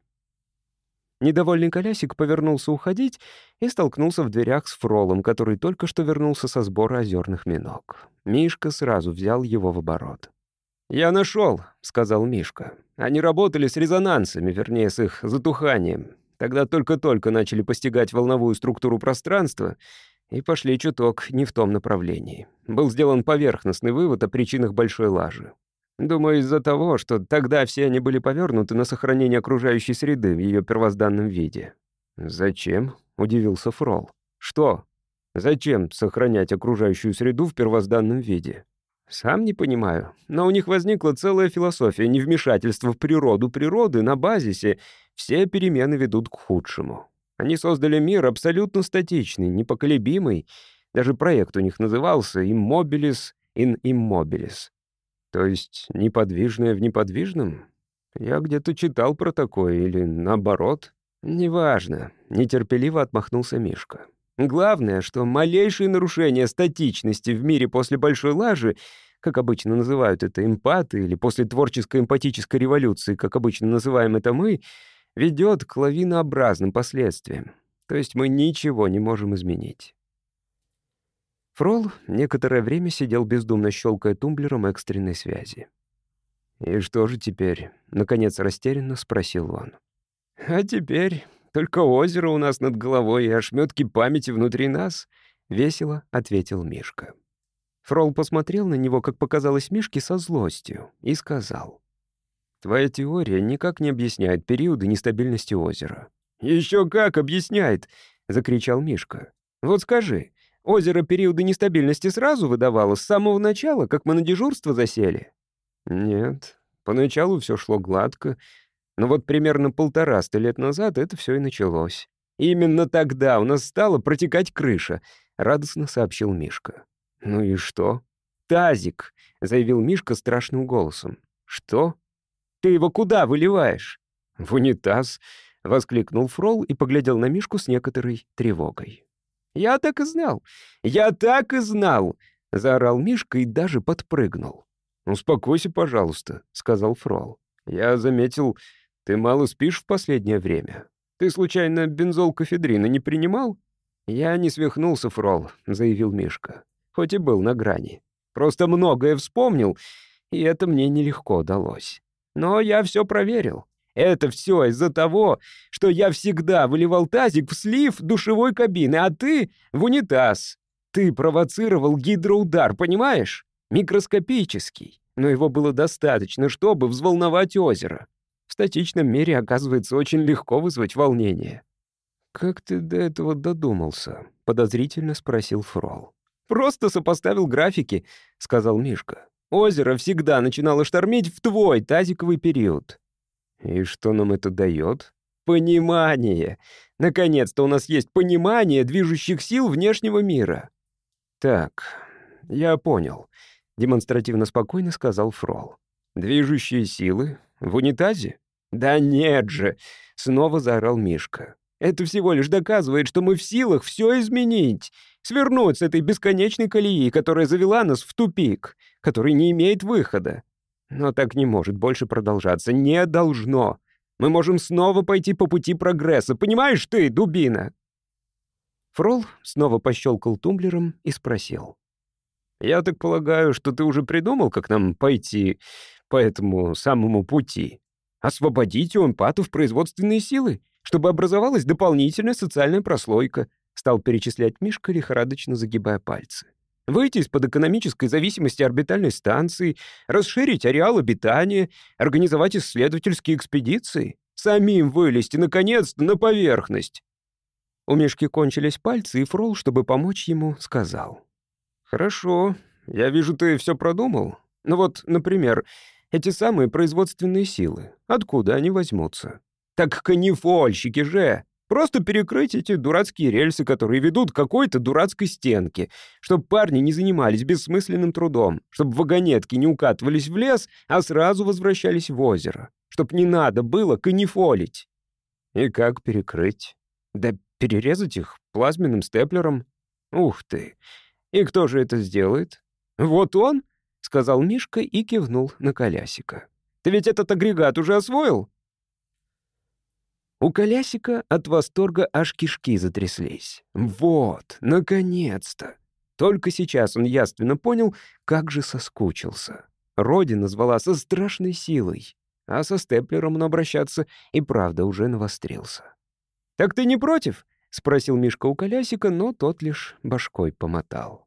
Недовольный колясик повернулся уходить и столкнулся в дверях с Фролом, который только что вернулся со сбора озерных миног. Мишка сразу взял его в оборот. «Я нашел», — сказал Мишка. «Они работали с резонансами, вернее, с их затуханием. Тогда только-только начали постигать волновую структуру пространства и пошли чуток не в том направлении. Был сделан поверхностный вывод о причинах большой лажи. Думаю, из-за того, что тогда все они были повернуты на сохранение окружающей среды в ее первозданном виде. «Зачем?» — удивился Фрол. «Что? Зачем сохранять окружающую среду в первозданном виде?» «Сам не понимаю, но у них возникла целая философия невмешательства в природу природы на базисе. Все перемены ведут к худшему. Они создали мир абсолютно статичный, непоколебимый. Даже проект у них назывался «Immobilis in Immobilis». То есть неподвижное в неподвижном? Я где-то читал про такое, или наоборот. Неважно, нетерпеливо отмахнулся Мишка. Главное, что малейшее нарушение статичности в мире после большой лажи, как обычно называют это эмпаты, или после творческой эмпатической революции, как обычно называем это мы, ведет к лавинообразным последствиям. То есть мы ничего не можем изменить. Фрол некоторое время сидел бездумно щелкая тумблером экстренной связи. «И что же теперь?» — наконец растерянно спросил он. «А теперь только озеро у нас над головой и ошметки памяти внутри нас», — весело ответил Мишка. Фрол посмотрел на него, как показалось Мишке, со злостью, и сказал. «Твоя теория никак не объясняет периоды нестабильности озера». «Еще как объясняет!» — закричал Мишка. «Вот скажи, озеро периоды нестабильности сразу выдавало с самого начала, как мы на дежурство засели?» «Нет, поначалу все шло гладко, но вот примерно полтораста лет назад это все и началось. Именно тогда у нас стала протекать крыша, радостно сообщил Мишка. Ну и что? Тазик, заявил Мишка страшным голосом. Что? Ты его куда выливаешь? В унитаз, воскликнул Фрол и поглядел на Мишку с некоторой тревогой. «Я так и знал! Я так и знал!» — заорал Мишка и даже подпрыгнул. «Успокойся, пожалуйста», — сказал Фрол. «Я заметил, «Ты мало спишь в последнее время? Ты, случайно, бензол кафедрина не принимал?» «Я не свихнулся, Фрол», — заявил Мишка. «Хоть и был на грани. Просто многое вспомнил, и это мне нелегко далось. Но я все проверил. Это все из-за того, что я всегда выливал тазик в слив душевой кабины, а ты — в унитаз. Ты провоцировал гидроудар, понимаешь? Микроскопический. Но его было достаточно, чтобы взволновать озеро. В статичном мире, оказывается, очень легко вызвать волнение. «Как ты до этого додумался?» — подозрительно спросил Фрол. «Просто сопоставил графики», — сказал Мишка. «Озеро всегда начинало штормить в твой тазиковый период». «И что нам это дает?» «Понимание! Наконец-то у нас есть понимание движущих сил внешнего мира». «Так, я понял», — демонстративно спокойно сказал Фрол. «Движущие силы в унитазе? Да нет же, снова заорал Мишка. Это всего лишь доказывает, что мы в силах все изменить, свернуть с этой бесконечной колеи, которая завела нас в тупик, который не имеет выхода. Но так не может больше продолжаться, не должно. Мы можем снова пойти по пути прогресса, понимаешь ты, дубина?» Фрол снова пощелкал тумблером и спросил. «Я так полагаю, что ты уже придумал, как нам пойти по этому самому пути. Освободить у эмпатов производственные силы, чтобы образовалась дополнительная социальная прослойка, стал перечислять Мишка, лихорадочно загибая пальцы. Выйти из-под экономической зависимости орбитальной станции, расширить ареал обитания, организовать исследовательские экспедиции, самим вылезти, наконец-то, на поверхность. У Мишки кончились пальцы, и Фрол, чтобы помочь ему, сказал. «Хорошо, я вижу, ты все продумал. Ну вот, например, эти самые производственные силы. Откуда они возьмутся? Так канифольщики же! Просто перекрыть эти дурацкие рельсы, которые ведут к какой-то дурацкой стенке, чтобы парни не занимались бессмысленным трудом, чтобы вагонетки не укатывались в лес, а сразу возвращались в озеро, чтобы не надо было канифолить. И как перекрыть? Да перерезать их плазменным степлером. Ух ты! И кто же это сделает? Вот он? — сказал Мишка и кивнул на колясика. «Ты ведь этот агрегат уже освоил?» У колясика от восторга аж кишки затряслись. «Вот, наконец-то!» Только сейчас он яственно понял, как же соскучился. Родина звала со страшной силой, а со степлером он обращаться и правда уже навострился. «Так ты не против?» — спросил Мишка у колясика, но тот лишь башкой помотал.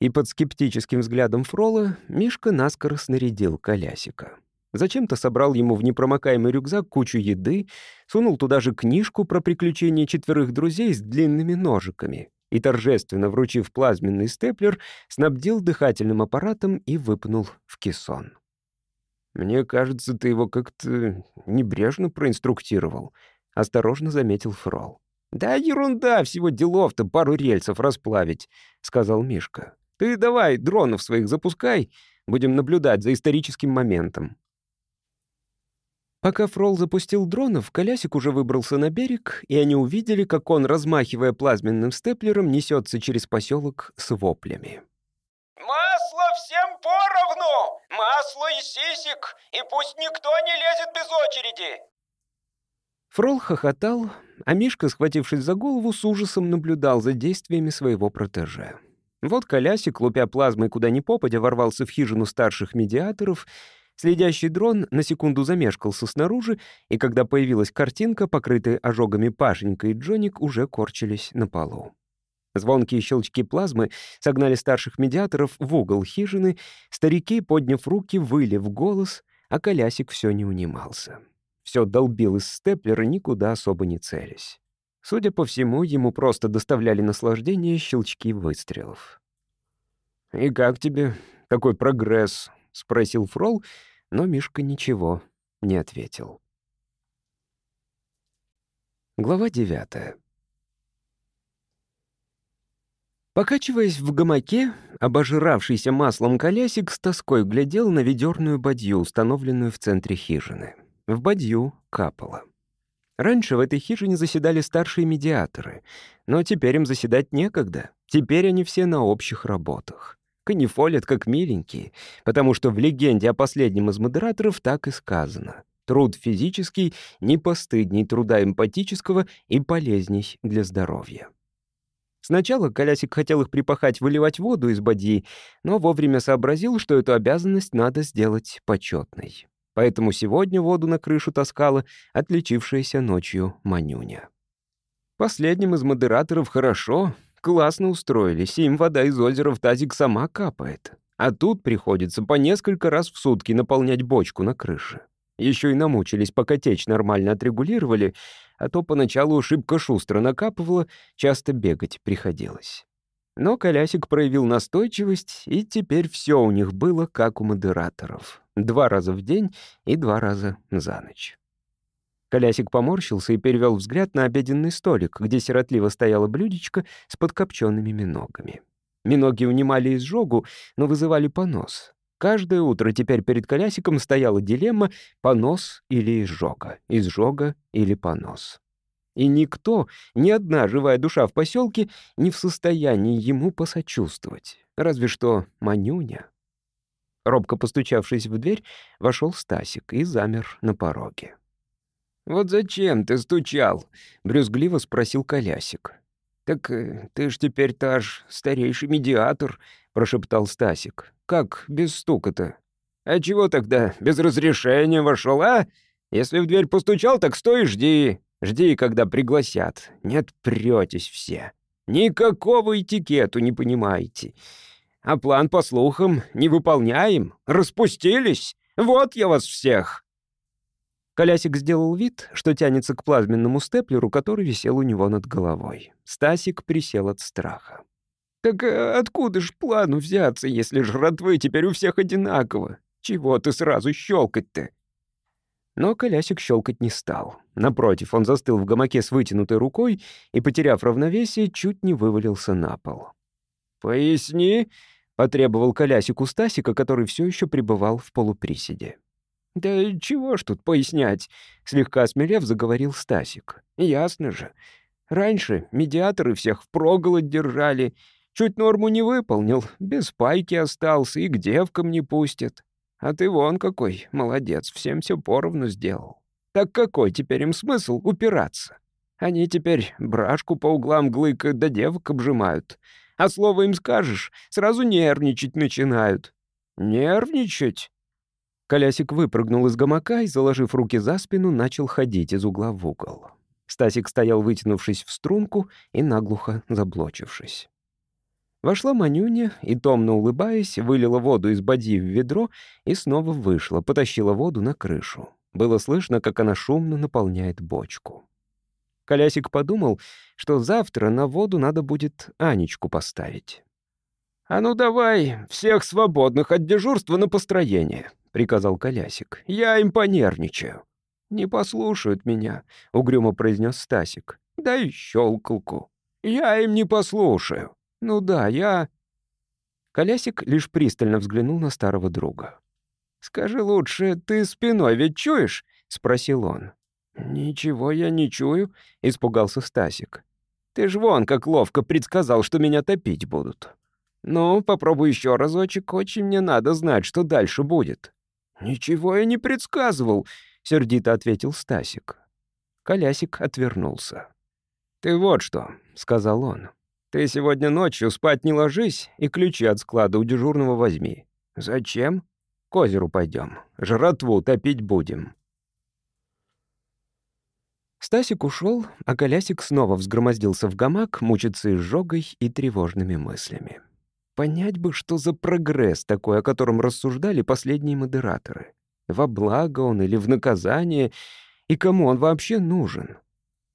И под скептическим взглядом Фрола Мишка наскоро снарядил колясика. Зачем-то собрал ему в непромокаемый рюкзак кучу еды, сунул туда же книжку про приключения четверых друзей с длинными ножиками и, торжественно вручив плазменный степлер, снабдил дыхательным аппаратом и выпнул в кессон. «Мне кажется, ты его как-то небрежно проинструктировал», — осторожно заметил Фрол. «Да ерунда, всего делов-то пару рельсов расплавить», — сказал Мишка. «Ты давай дронов своих запускай, будем наблюдать за историческим моментом». Пока Фрол запустил дронов, Колясик уже выбрался на берег, и они увидели, как он, размахивая плазменным степлером, несется через поселок с воплями. «Масло всем поровну! Масло и сисик! И пусть никто не лезет без очереди!» Фрол хохотал, а Мишка, схватившись за голову, с ужасом наблюдал за действиями своего протеже. Вот Колясик, лупя плазмой куда ни попадя, ворвался в хижину старших медиаторов — Следящий дрон на секунду замешкался снаружи, и когда появилась картинка, покрытая ожогами Пашенька и Джоник уже корчились на полу. Звонкие щелчки плазмы согнали старших медиаторов в угол хижины, старики, подняв руки, выли в голос, а колясик все не унимался. Все долбил из степлера, никуда особо не целясь. Судя по всему, ему просто доставляли наслаждение щелчки выстрелов. «И как тебе такой прогресс?» — спросил Фрол, но Мишка ничего не ответил. Глава девятая. Покачиваясь в гамаке, обожравшийся маслом колясик с тоской глядел на ведерную бадью, установленную в центре хижины. В бадью капало. Раньше в этой хижине заседали старшие медиаторы, но теперь им заседать некогда. Теперь они все на общих работах канифолят как миленькие, потому что в легенде о последнем из модераторов так и сказано. Труд физический не постыдней труда эмпатического и полезней для здоровья. Сначала Колясик хотел их припахать выливать воду из бадьи, но вовремя сообразил, что эту обязанность надо сделать почетной. Поэтому сегодня воду на крышу таскала отличившаяся ночью Манюня. Последним из модераторов хорошо, Классно устроились, им вода из озера в тазик сама капает. А тут приходится по несколько раз в сутки наполнять бочку на крыше. Еще и намучились, пока течь нормально отрегулировали, а то поначалу шибко шустро накапывало, часто бегать приходилось. Но Колясик проявил настойчивость, и теперь все у них было как у модераторов. Два раза в день и два раза за ночь. Колясик поморщился и перевел взгляд на обеденный столик, где сиротливо стояло блюдечко с подкопченными миногами. Миноги унимали изжогу, но вызывали понос. Каждое утро теперь перед колясиком стояла дилемма «понос или изжога», «изжога или понос». И никто, ни одна живая душа в поселке не в состоянии ему посочувствовать. Разве что Манюня. Робко постучавшись в дверь, вошел Стасик и замер на пороге. «Вот зачем ты стучал?» — брюзгливо спросил Колясик. «Так э, ты ж теперь-то аж старейший медиатор», — прошептал Стасик. «Как без стука-то?» «А чего тогда без разрешения вошел, а? Если в дверь постучал, так стой и жди. Жди, когда пригласят. Не отпрётесь все. Никакого этикету не понимаете. А план, по слухам, не выполняем. Распустились. Вот я вас всех!» Колясик сделал вид, что тянется к плазменному степлеру, который висел у него над головой. Стасик присел от страха. «Так э, откуда ж плану взяться, если жратвы теперь у всех одинаково? Чего ты сразу щелкать-то?» Но Колясик щелкать не стал. Напротив, он застыл в гамаке с вытянутой рукой и, потеряв равновесие, чуть не вывалился на пол. «Поясни», — потребовал Колясик у Стасика, который все еще пребывал в полуприседе. «Да чего ж тут пояснять?» — слегка смелев заговорил Стасик. «Ясно же. Раньше медиаторы всех впроголодь держали. Чуть норму не выполнил, без пайки остался и к девкам не пустят. А ты вон какой, молодец, всем все поровну сделал. Так какой теперь им смысл упираться? Они теперь брашку по углам глыкают да девок обжимают. А слово им скажешь, сразу нервничать начинают». «Нервничать?» Колясик выпрыгнул из гамака и, заложив руки за спину, начал ходить из угла в угол. Стасик стоял, вытянувшись в струнку и наглухо заблочившись. Вошла Манюня и, томно улыбаясь, вылила воду из бадьи в ведро и снова вышла, потащила воду на крышу. Было слышно, как она шумно наполняет бочку. Колясик подумал, что завтра на воду надо будет Анечку поставить. «А ну давай, всех свободных от дежурства на построение», — приказал Колясик. «Я им понервничаю». «Не послушают меня», — угрюмо произнес Стасик. «Дай щелкалку». «Я им не послушаю». «Ну да, я...» Колясик лишь пристально взглянул на старого друга. «Скажи лучше, ты спиной ведь чуешь?» — спросил он. «Ничего я не чую», — испугался Стасик. «Ты ж вон как ловко предсказал, что меня топить будут. Ну, попробуй еще разочек, очень мне надо знать, что дальше будет». «Ничего я не предсказывал», — сердито ответил Стасик. Колясик отвернулся. «Ты вот что», — сказал он. Ты сегодня ночью спать не ложись и ключи от склада у дежурного возьми. Зачем? К озеру пойдем. Жратву топить будем. Стасик ушел, а Колясик снова взгромоздился в гамак, мучиться изжогой и тревожными мыслями. Понять бы, что за прогресс такой, о котором рассуждали последние модераторы. Во благо он или в наказание, и кому он вообще нужен?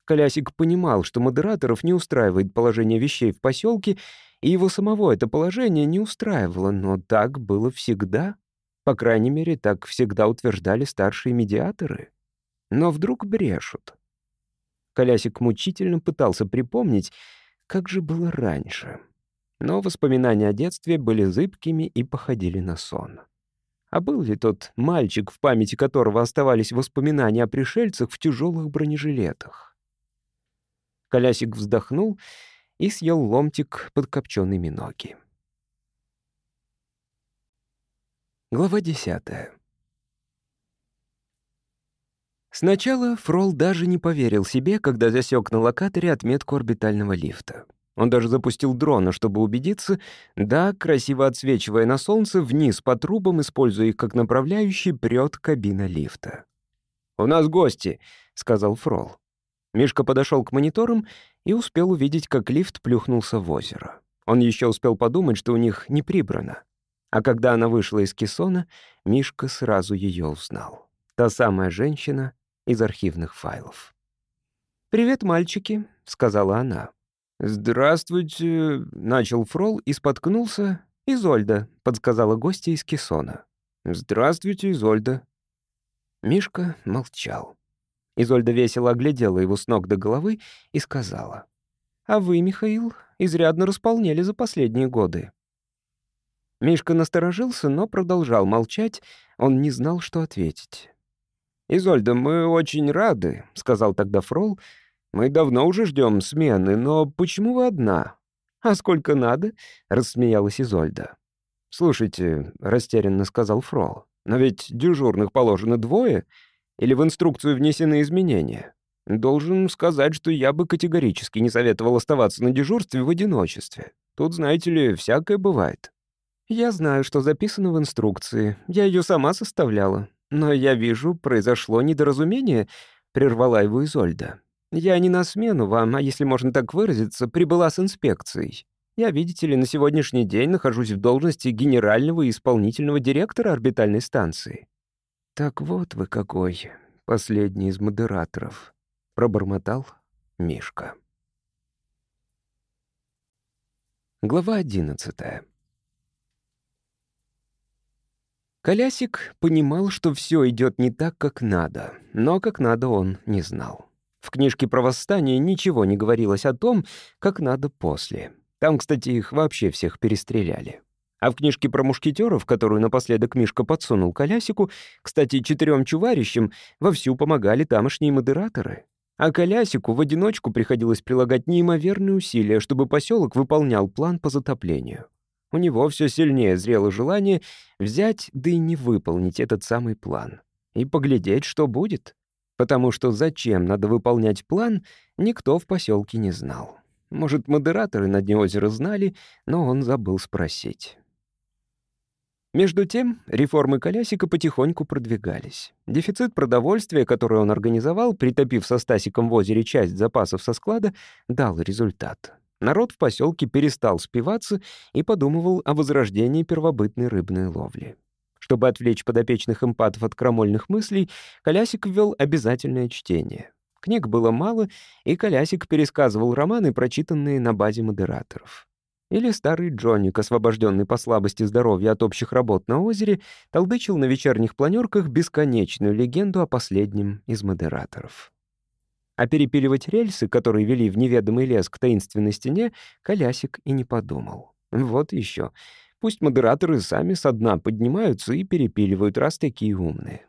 Колясик понимал, что модераторов не устраивает положение вещей в поселке, и его самого это положение не устраивало, но так было всегда. По крайней мере, так всегда утверждали старшие медиаторы. Но вдруг брешут. Колясик мучительно пытался припомнить, как же было раньше. Но воспоминания о детстве были зыбкими и походили на сон. А был ли тот мальчик, в памяти которого оставались воспоминания о пришельцах в тяжелых бронежилетах? Колясик вздохнул и съел ломтик подкопченной миноги. Глава десятая. Сначала Фрол даже не поверил себе, когда засек на локаторе отметку орбитального лифта. Он даже запустил дрона, чтобы убедиться, да, красиво отсвечивая на солнце, вниз по трубам, используя их как направляющий, прет кабина лифта. «У нас гости», — сказал Фрол. Мишка подошел к мониторам и успел увидеть, как лифт плюхнулся в озеро. Он еще успел подумать, что у них не прибрано. А когда она вышла из кессона, Мишка сразу ее узнал. Та самая женщина из архивных файлов. «Привет, мальчики», — сказала она. «Здравствуйте», — начал Фрол и споткнулся. «Изольда», — подсказала гостья из кессона. «Здравствуйте, Изольда». Мишка молчал. Изольда весело оглядела его с ног до головы и сказала. «А вы, Михаил, изрядно располнели за последние годы». Мишка насторожился, но продолжал молчать, он не знал, что ответить. «Изольда, мы очень рады», — сказал тогда Фрол. «Мы давно уже ждем смены, но почему вы одна?» «А сколько надо?» — рассмеялась Изольда. «Слушайте», — растерянно сказал Фрол, «но ведь дежурных положено двое, или в инструкцию внесены изменения? Должен сказать, что я бы категорически не советовал оставаться на дежурстве в одиночестве. Тут, знаете ли, всякое бывает. Я знаю, что записано в инструкции. Я ее сама составляла. Но я вижу, произошло недоразумение, прервала его Изольда. Я не на смену вам, а если можно так выразиться, прибыла с инспекцией. Я, видите ли, на сегодняшний день нахожусь в должности генерального и исполнительного директора орбитальной станции. «Так вот вы какой, последний из модераторов», — пробормотал Мишка. Глава одиннадцатая. Колясик понимал, что все идет не так, как надо, но как надо он не знал. В книжке про восстание ничего не говорилось о том, как надо после. Там, кстати, их вообще всех перестреляли. А в книжке про мушкетеров, которую напоследок Мишка подсунул Колясику, кстати, четырем чуварищам вовсю помогали тамошние модераторы. А Колясику в одиночку приходилось прилагать неимоверные усилия, чтобы поселок выполнял план по затоплению. У него все сильнее зрело желание взять, да и не выполнить этот самый план. И поглядеть, что будет. Потому что зачем надо выполнять план, никто в поселке не знал. Может, модераторы на дне озера знали, но он забыл спросить. Между тем, реформы Колясика потихоньку продвигались. Дефицит продовольствия, который он организовал, притопив со Стасиком в озере часть запасов со склада, дал результат. Народ в поселке перестал спиваться и подумывал о возрождении первобытной рыбной ловли. Чтобы отвлечь подопечных эмпатов от крамольных мыслей, Колясик ввел обязательное чтение. Книг было мало, и Колясик пересказывал романы, прочитанные на базе модераторов. Или старый Джонник, освобожденный по слабости здоровья от общих работ на озере, толдычил на вечерних планерках бесконечную легенду о последнем из модераторов. А перепиливать рельсы, которые вели в неведомый лес к таинственной стене, Колясик и не подумал. Вот еще. Пусть модераторы сами со дна поднимаются и перепиливают, раз такие умные.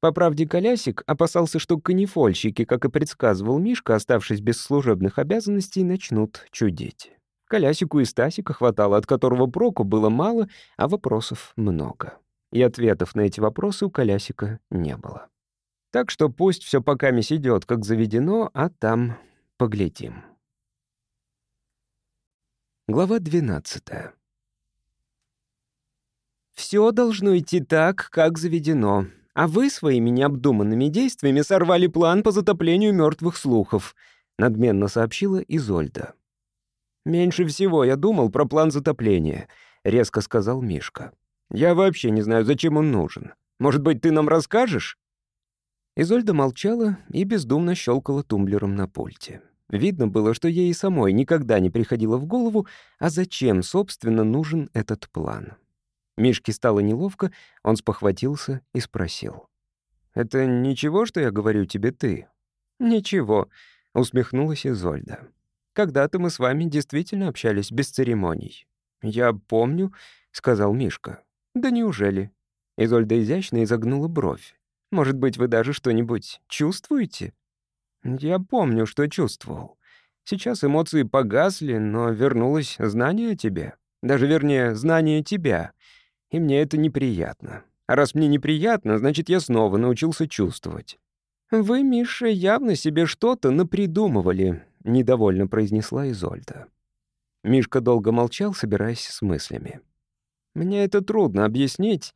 По правде, Колясик опасался, что канифольщики, как и предсказывал Мишка, оставшись без служебных обязанностей, начнут чудить. Колясику и Стасика хватало, от которого проку было мало, а вопросов много. И ответов на эти вопросы у Колясика не было. Так что пусть все пока мись идет, как заведено, а там поглядим. Глава 12 «Все должно идти так, как заведено, а вы своими необдуманными действиями сорвали план по затоплению мертвых слухов», надменно сообщила Изольда. «Меньше всего я думал про план затопления», — резко сказал Мишка. «Я вообще не знаю, зачем он нужен. Может быть, ты нам расскажешь?» Изольда молчала и бездумно щелкала тумблером на пульте. Видно было, что ей и самой никогда не приходило в голову, а зачем, собственно, нужен этот план. Мишке стало неловко, он спохватился и спросил. «Это ничего, что я говорю тебе ты?» «Ничего», — усмехнулась Изольда. «Когда-то мы с вами действительно общались без церемоний». «Я помню», — сказал Мишка. «Да неужели?» Изольда изящно изогнула бровь. Может быть, вы даже что-нибудь чувствуете? Я помню, что чувствовал. Сейчас эмоции погасли, но вернулось знание о тебе. Даже, вернее, знание тебя. И мне это неприятно. А раз мне неприятно, значит, я снова научился чувствовать. «Вы, Миша, явно себе что-то напридумывали», — недовольно произнесла Изольда. Мишка долго молчал, собираясь с мыслями. «Мне это трудно объяснить,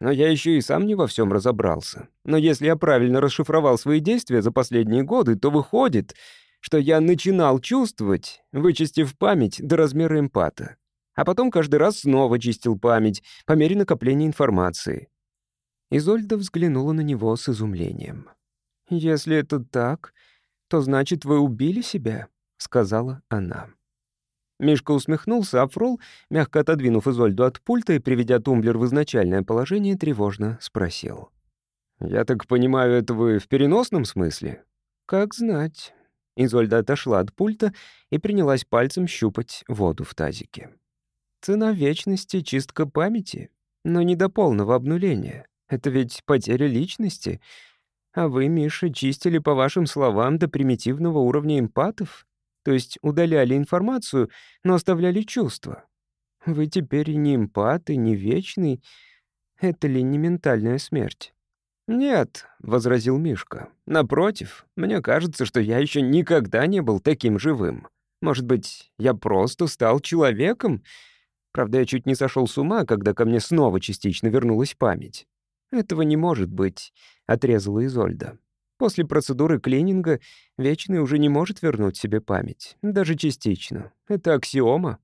но я еще и сам не во всем разобрался. Но если я правильно расшифровал свои действия за последние годы, то выходит, что я начинал чувствовать, вычистив память до размера эмпата. А потом каждый раз снова чистил память по мере накопления информации. Изольда взглянула на него с изумлением. «Если это так, то значит, вы убили себя», — сказала она. Мишка усмехнулся, а Фрол, мягко отодвинув Изольду от пульта и приведя тумблер в изначальное положение, тревожно спросил. «Я так понимаю, это вы в переносном смысле?» «Как знать». Изольда отошла от пульта и принялась пальцем щупать воду в тазике. «Цена вечности — чистка памяти, но не до полного обнуления. Это ведь потеря личности. А вы, Миша, чистили, по вашим словам, до примитивного уровня эмпатов. То есть удаляли информацию, но оставляли чувства. Вы теперь не эмпат, и не вечный. Это ли не ментальная смерть? «Нет», — возразил Мишка. «Напротив, мне кажется, что я еще никогда не был таким живым. Может быть, я просто стал человеком? Правда, я чуть не сошел с ума, когда ко мне снова частично вернулась память». «Этого не может быть», — отрезала Изольда. После процедуры клининга Вечный уже не может вернуть себе память, даже частично. Это аксиома.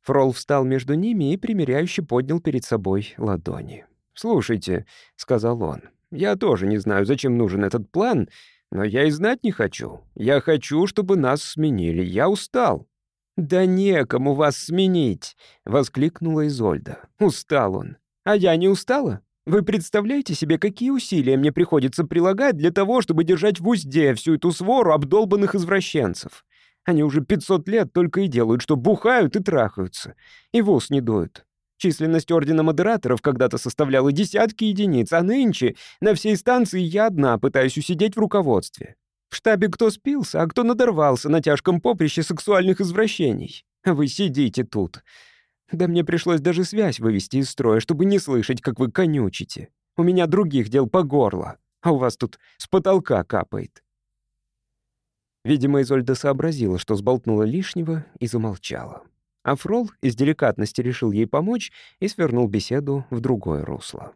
Фрол встал между ними и примиряюще поднял перед собой ладони. «Слушайте», — сказал он, — «я тоже не знаю, зачем нужен этот план, но я и знать не хочу. Я хочу, чтобы нас сменили. Я устал». «Да некому вас сменить!» — воскликнула Изольда. «Устал он. А я не устала? Вы представляете себе, какие усилия мне приходится прилагать для того, чтобы держать в узде всю эту свору обдолбанных извращенцев? Они уже 500 лет только и делают, что бухают и трахаются. И в ус не дуют. Численность Ордена Модераторов когда-то составляла десятки единиц, а нынче на всей станции я одна пытаюсь усидеть в руководстве. В штабе кто спился, а кто надорвался на тяжком поприще сексуальных извращений. Вы сидите тут. Да мне пришлось даже связь вывести из строя, чтобы не слышать, как вы конючите. У меня других дел по горло, а у вас тут с потолка капает». Видимо, Изольда сообразила, что сболтнула лишнего, и замолчала. А Фрол из деликатности решил ей помочь и свернул беседу в другое русло.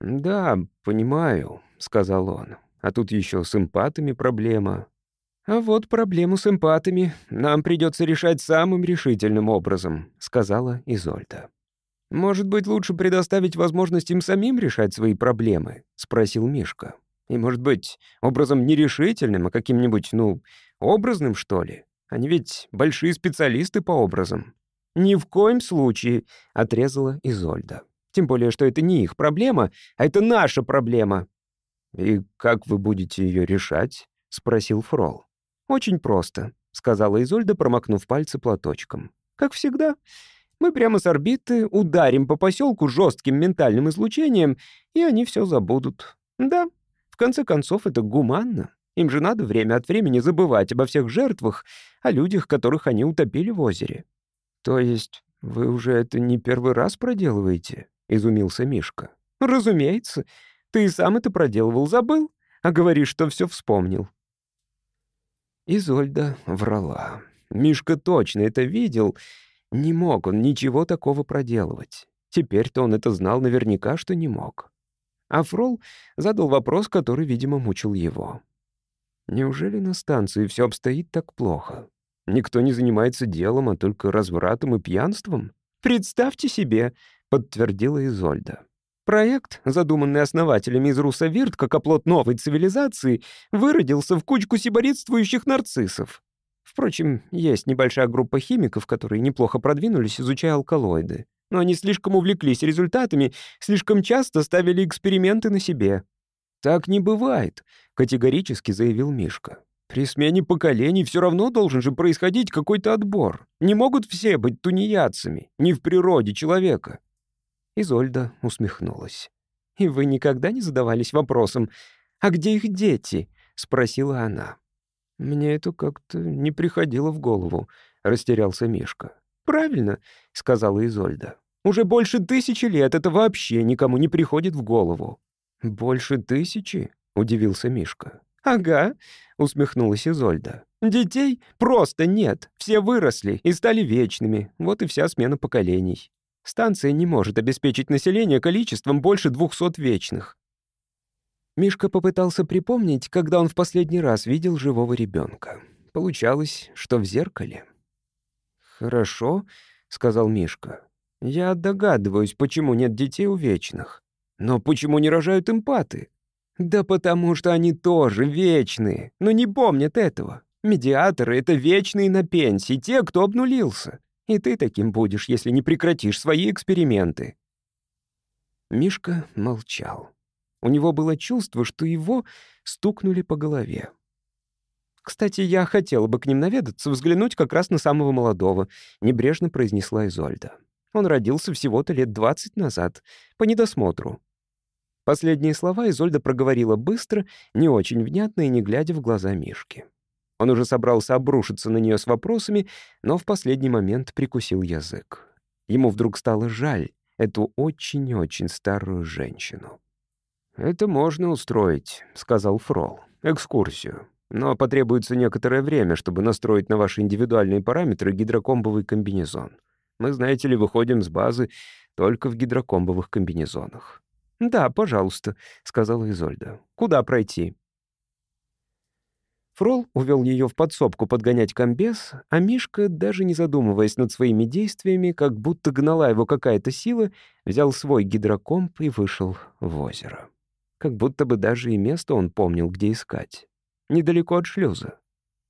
«Да, понимаю», — сказал он. «А тут еще с эмпатами проблема». «А вот проблему с эмпатами нам придется решать самым решительным образом», — сказала Изольда. «Может быть, лучше предоставить возможность им самим решать свои проблемы?» — спросил Мишка. «И, может быть, образом не решительным, а каким-нибудь, ну, образным, что ли? Они ведь большие специалисты по образам». «Ни в коем случае», — отрезала Изольда. «Тем более, что это не их проблема, а это наша проблема». «И как вы будете ее решать?» — спросил Фрол. «Очень просто», — сказала Изольда, промокнув пальцы платочком. «Как всегда, мы прямо с орбиты ударим по поселку жестким ментальным излучением, и они все забудут. Да, в конце концов, это гуманно. Им же надо время от времени забывать обо всех жертвах, о людях, которых они утопили в озере». «То есть вы уже это не первый раз проделываете?» — изумился Мишка. «Разумеется. Ты и сам это проделывал, забыл? А говоришь, что все вспомнил». Изольда врала. Мишка точно это видел. Не мог он ничего такого проделывать. Теперь-то он это знал наверняка, что не мог. А Фрол задал вопрос, который, видимо, мучил его. Неужели на станции все обстоит так плохо? Никто не занимается делом, а только развратом и пьянством? «Представьте себе», — подтвердила Изольда. Проект, задуманный основателями из Русавирт как оплот новой цивилизации, выродился в кучку сиборитствующих нарциссов. Впрочем, есть небольшая группа химиков, которые неплохо продвинулись, изучая алкалоиды. Но они слишком увлеклись результатами, слишком часто ставили эксперименты на себе. «Так не бывает», — категорически заявил Мишка. «При смене поколений все равно должен же происходить какой-то отбор. Не могут все быть тунеядцами, не в природе человека». Изольда усмехнулась. «И вы никогда не задавались вопросом, а где их дети?» — спросила она. «Мне это как-то не приходило в голову», — растерялся Мишка. «Правильно», — сказала Изольда. «Уже больше тысячи лет это вообще никому не приходит в голову». «Больше тысячи?» — удивился Мишка. «Ага», — усмехнулась Изольда. «Детей просто нет. Все выросли и стали вечными. Вот и вся смена поколений». Станция не может обеспечить население количеством больше двухсот вечных. Мишка попытался припомнить, когда он в последний раз видел живого ребенка. Получалось, что в зеркале. «Хорошо», — сказал Мишка. «Я догадываюсь, почему нет детей у вечных. Но почему не рожают эмпаты?» «Да потому что они тоже вечные, но не помнят этого. Медиаторы — это вечные на пенсии, те, кто обнулился. И ты таким будешь, если не прекратишь свои эксперименты». Мишка молчал. У него было чувство, что его стукнули по голове. «Кстати, я хотела бы к ним наведаться, взглянуть как раз на самого молодого», — небрежно произнесла Изольда. «Он родился всего-то лет двадцать назад, по недосмотру». Последние слова Изольда проговорила быстро, не очень внятно и не глядя в глаза Мишки. Он уже собрался обрушиться на нее с вопросами, но в последний момент прикусил язык. Ему вдруг стало жаль эту очень-очень старую женщину. «Это можно устроить», — сказал Фрол. «Экскурсию. Но потребуется некоторое время, чтобы настроить на ваши индивидуальные параметры гидрокомбовый комбинезон. Мы, знаете ли, выходим с базы только в гидрокомбовых комбинезонах». «Да, пожалуйста», — сказала Изольда. «Куда пройти?» Фрол увел ее в подсобку подгонять комбез, а Мишка, даже не задумываясь над своими действиями, как будто гнала его какая-то сила, взял свой гидрокомп и вышел в озеро. Как будто бы даже и место он помнил, где искать. Недалеко от шлюза.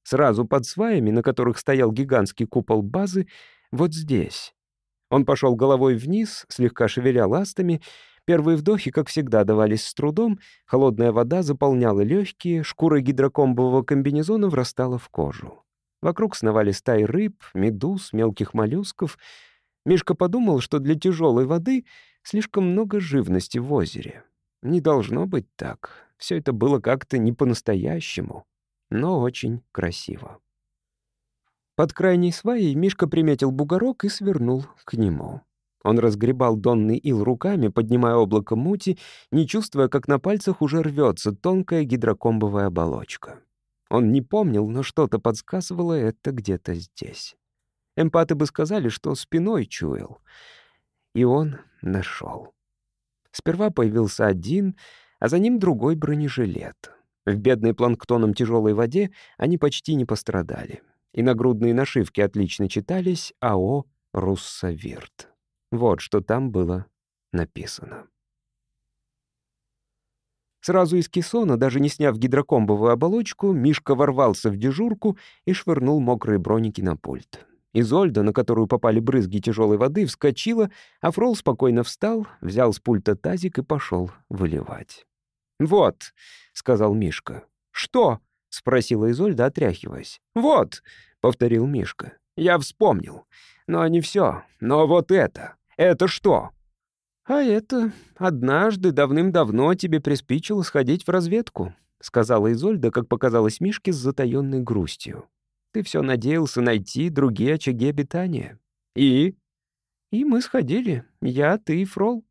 Сразу под сваями, на которых стоял гигантский купол базы, вот здесь. Он пошел головой вниз, слегка шевеля ластами, Первые вдохи, как всегда, давались с трудом, холодная вода заполняла легкие, шкура гидрокомбового комбинезона врастала в кожу. Вокруг сновали стаи рыб, медуз, мелких моллюсков. Мишка подумал, что для тяжелой воды слишком много живности в озере. Не должно быть так. Все это было как-то не по-настоящему, но очень красиво. Под крайней сваей Мишка приметил бугорок и свернул к нему. Он разгребал донный ил руками, поднимая облако мути, не чувствуя, как на пальцах уже рвется тонкая гидрокомбовая оболочка. Он не помнил, но что-то подсказывало это где-то здесь. Эмпаты бы сказали, что спиной чуял. И он нашел. Сперва появился один, а за ним другой бронежилет. В бедной планктоном тяжелой воде они почти не пострадали. И нагрудные нашивки отлично читались АО «Руссовирт». Вот что там было написано. Сразу из кессона, даже не сняв гидрокомбовую оболочку, Мишка ворвался в дежурку и швырнул мокрые броники на пульт. Изольда, на которую попали брызги тяжелой воды, вскочила, а Фрол спокойно встал, взял с пульта тазик и пошел выливать. «Вот», — сказал Мишка. «Что?» — спросила Изольда, отряхиваясь. «Вот», — повторил Мишка. «Я вспомнил. Но не все. Но вот это. Это что?» «А это однажды давным-давно тебе приспичило сходить в разведку», — сказала Изольда, как показалось Мишке с затаённой грустью. «Ты все надеялся найти другие очаги обитания. И?» «И мы сходили. Я, ты и Фрол.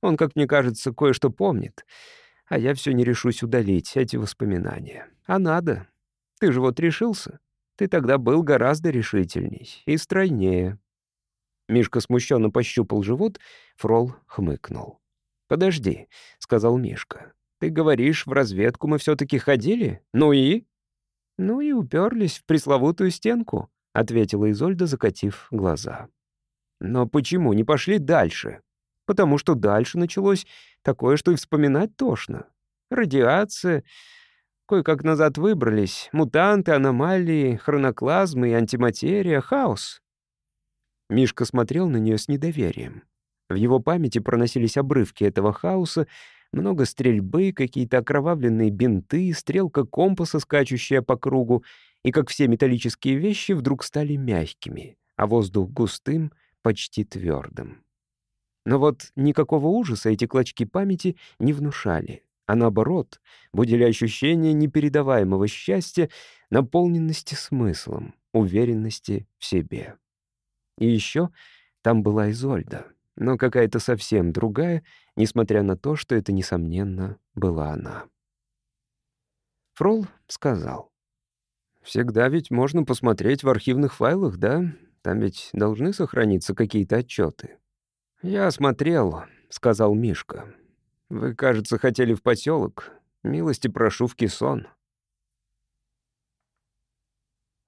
Он, как мне кажется, кое-что помнит. А я все не решусь удалить эти воспоминания. А надо. Ты же вот решился. Ты тогда был гораздо решительней и стройнее. Мишка смущенно пощупал живот, Фрол хмыкнул. «Подожди», — сказал Мишка. «Ты говоришь, в разведку мы все-таки ходили? Ну и?» «Ну и уперлись в пресловутую стенку», — ответила Изольда, закатив глаза. «Но почему не пошли дальше?» «Потому что дальше началось такое, что и вспоминать тошно. Радиация...» Кое-как назад выбрались. Мутанты, аномалии, хроноклазмы и антиматерия, хаос. Мишка смотрел на нее с недоверием. В его памяти проносились обрывки этого хаоса, много стрельбы, какие-то окровавленные бинты, стрелка компаса, скачущая по кругу, и, как все металлические вещи, вдруг стали мягкими, а воздух густым, почти твердым. Но вот никакого ужаса эти клочки памяти не внушали, а наоборот, будили ощущение непередаваемого счастья, наполненности смыслом, уверенности в себе. И еще там была Изольда, но какая-то совсем другая, несмотря на то, что это, несомненно, была она. Фрол сказал. «Всегда ведь можно посмотреть в архивных файлах, да? Там ведь должны сохраниться какие-то отчеты. «Я смотрел», — сказал Мишка. «Вы, кажется, хотели в поселок. Милости прошу в кессон».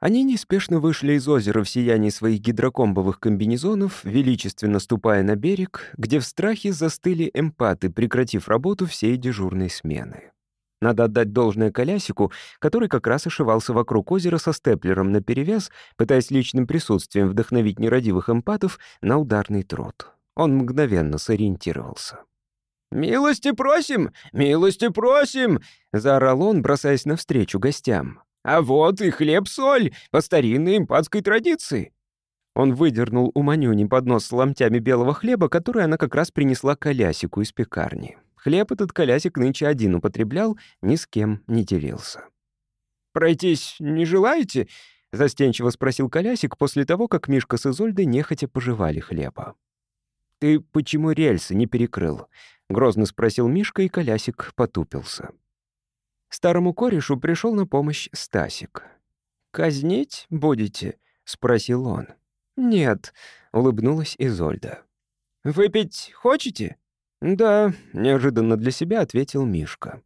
Они неспешно вышли из озера в сиянии своих гидрокомбовых комбинезонов, величественно ступая на берег, где в страхе застыли эмпаты, прекратив работу всей дежурной смены. Надо отдать должное Колясику, который как раз ошивался вокруг озера со степлером наперевес, пытаясь личным присутствием вдохновить нерадивых эмпатов на ударный труд. Он мгновенно сориентировался. «Милости просим! Милости просим!» — заорал он, бросаясь навстречу гостям. А вот и хлеб-соль по старинной импатской традиции». Он выдернул у Манюни поднос с ломтями белого хлеба, который она как раз принесла колясику из пекарни. Хлеб этот колясик нынче один употреблял, ни с кем не делился. «Пройтись не желаете?» — застенчиво спросил колясик после того, как Мишка с Изольдой нехотя пожевали хлеба. «Ты почему рельсы не перекрыл?» — грозно спросил Мишка, и колясик потупился. Старому корешу пришел на помощь Стасик. «Казнить будете?» — спросил он. «Нет», — улыбнулась Изольда. «Выпить хочете?» «Да», — неожиданно для себя ответил Мишка.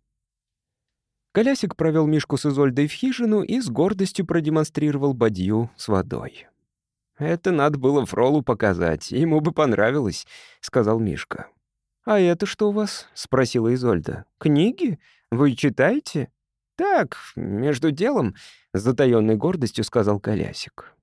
Колясик провел Мишку с Изольдой в хижину и с гордостью продемонстрировал бадью с водой. «Это надо было Фролу показать, ему бы понравилось», — сказал Мишка. «А это что у вас?» — спросила Изольда. «Книги? Вы читаете?» «Так, между делом», — с затаённой гордостью сказал Колясик.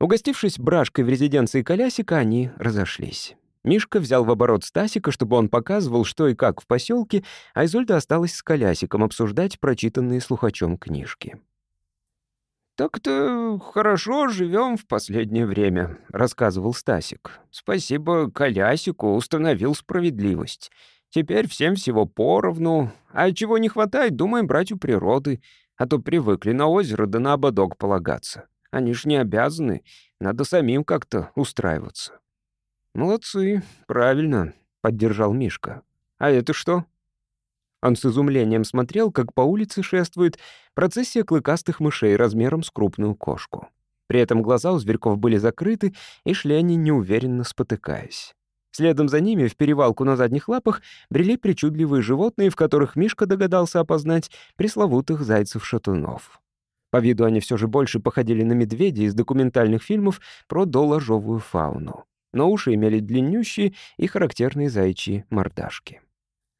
Угостившись брашкой в резиденции Колясика, они разошлись. Мишка взял в оборот Стасика, чтобы он показывал, что и как в поселке, а Изольда осталась с Колясиком обсуждать прочитанные слухачом книжки. «Так-то хорошо живем в последнее время», — рассказывал Стасик. «Спасибо Колясику установил справедливость. Теперь всем всего поровну. А чего не хватает, думаем брать у природы. А то привыкли на озеро да на ободок полагаться. Они ж не обязаны. Надо самим как-то устраиваться». «Молодцы, правильно», — поддержал Мишка. «А это что?» Он с изумлением смотрел, как по улице шествует процессия клыкастых мышей размером с крупную кошку. При этом глаза у зверьков были закрыты, и шли они неуверенно спотыкаясь. Следом за ними в перевалку на задних лапах брели причудливые животные, в которых Мишка догадался опознать пресловутых зайцев-шатунов. По виду они все же больше походили на медведей из документальных фильмов про доложовую фауну. Но уши имели длиннющие и характерные заячьи мордашки.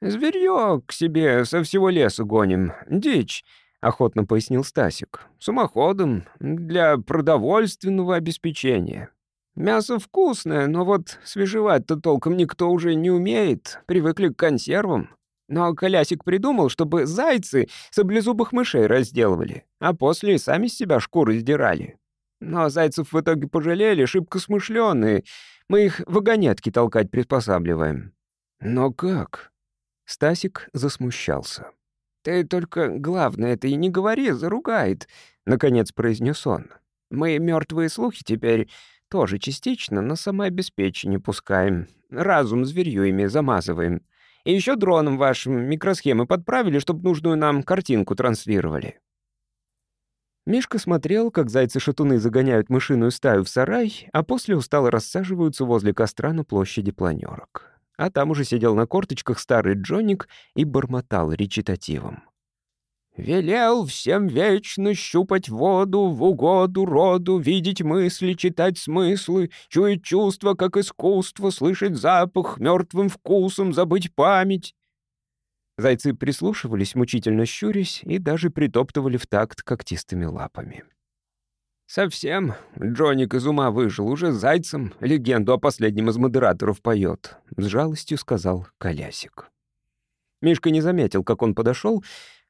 «Зверьё к себе со всего леса гоним, дичь», — охотно пояснил Стасик. «Самоходом, для продовольственного обеспечения. Мясо вкусное, но вот свежевать-то толком никто уже не умеет, привыкли к консервам. Но Колясик придумал, чтобы зайцы саблезубых мышей разделывали, а после сами с себя шкуры сдирали. Но зайцев в итоге пожалели, шибко смышленые. Мы их вагонетки толкать приспосабливаем». «Но как?» Стасик засмущался. «Ты только главное это и не говори, заругает», — наконец произнес он. «Мы мертвые слухи теперь тоже частично на самообеспечение пускаем. Разум зверью ими замазываем. И еще дроном вашим микросхемы подправили, чтобы нужную нам картинку транслировали». Мишка смотрел, как зайцы-шатуны загоняют мышиную стаю в сарай, а после устало рассаживаются возле костра на площади планерок а там уже сидел на корточках старый Джоник и бормотал речитативом. «Велел всем вечно щупать воду, в угоду роду, видеть мысли, читать смыслы, чуять чувства, как искусство, слышать запах, мертвым вкусом забыть память». Зайцы прислушивались, мучительно щурясь, и даже притоптывали в такт когтистыми лапами. «Совсем. Джоник из ума выжил, уже зайцем легенду о последнем из модераторов поет», — с жалостью сказал Колясик. Мишка не заметил, как он подошел.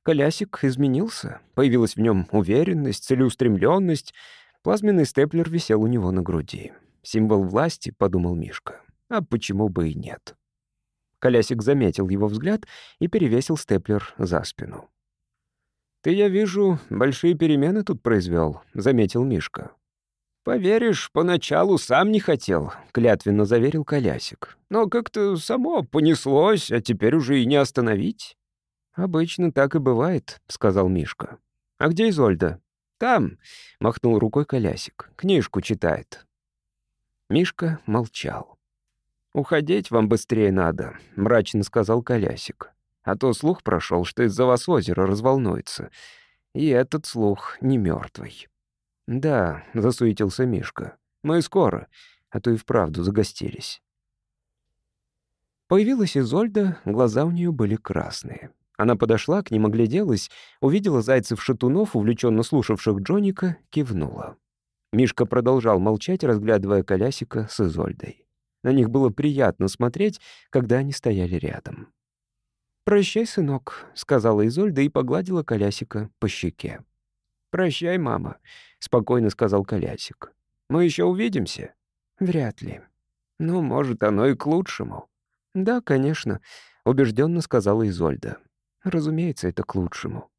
Колясик изменился. Появилась в нем уверенность, целеустремленность. Плазменный степлер висел у него на груди. «Символ власти», — подумал Мишка. «А почему бы и нет?» Колясик заметил его взгляд и перевесил степлер за спину. «Ты, я вижу, большие перемены тут произвел», — заметил Мишка. «Поверишь, поначалу сам не хотел», — клятвенно заверил Колясик. «Но как-то само понеслось, а теперь уже и не остановить». «Обычно так и бывает», — сказал Мишка. «А где Изольда?» «Там», — махнул рукой Колясик. «Книжку читает». Мишка молчал. «Уходить вам быстрее надо», — мрачно сказал Колясик. А то слух прошел, что из-за вас озеро разволнуется. И этот слух не мертвый. «Да», — засуетился Мишка. «Мы скоро, а то и вправду загостились». Появилась Изольда, глаза у нее были красные. Она подошла к ним, огляделась, увидела зайцев-шатунов, увлеченно слушавших Джоника, кивнула. Мишка продолжал молчать, разглядывая колясика с Изольдой. На них было приятно смотреть, когда они стояли рядом. «Прощай, сынок», — сказала Изольда и погладила Колясика по щеке. «Прощай, мама», — спокойно сказал Колясик. «Мы еще увидимся?» «Вряд ли». «Ну, может, оно и к лучшему». «Да, конечно», — убежденно сказала Изольда. «Разумеется, это к лучшему».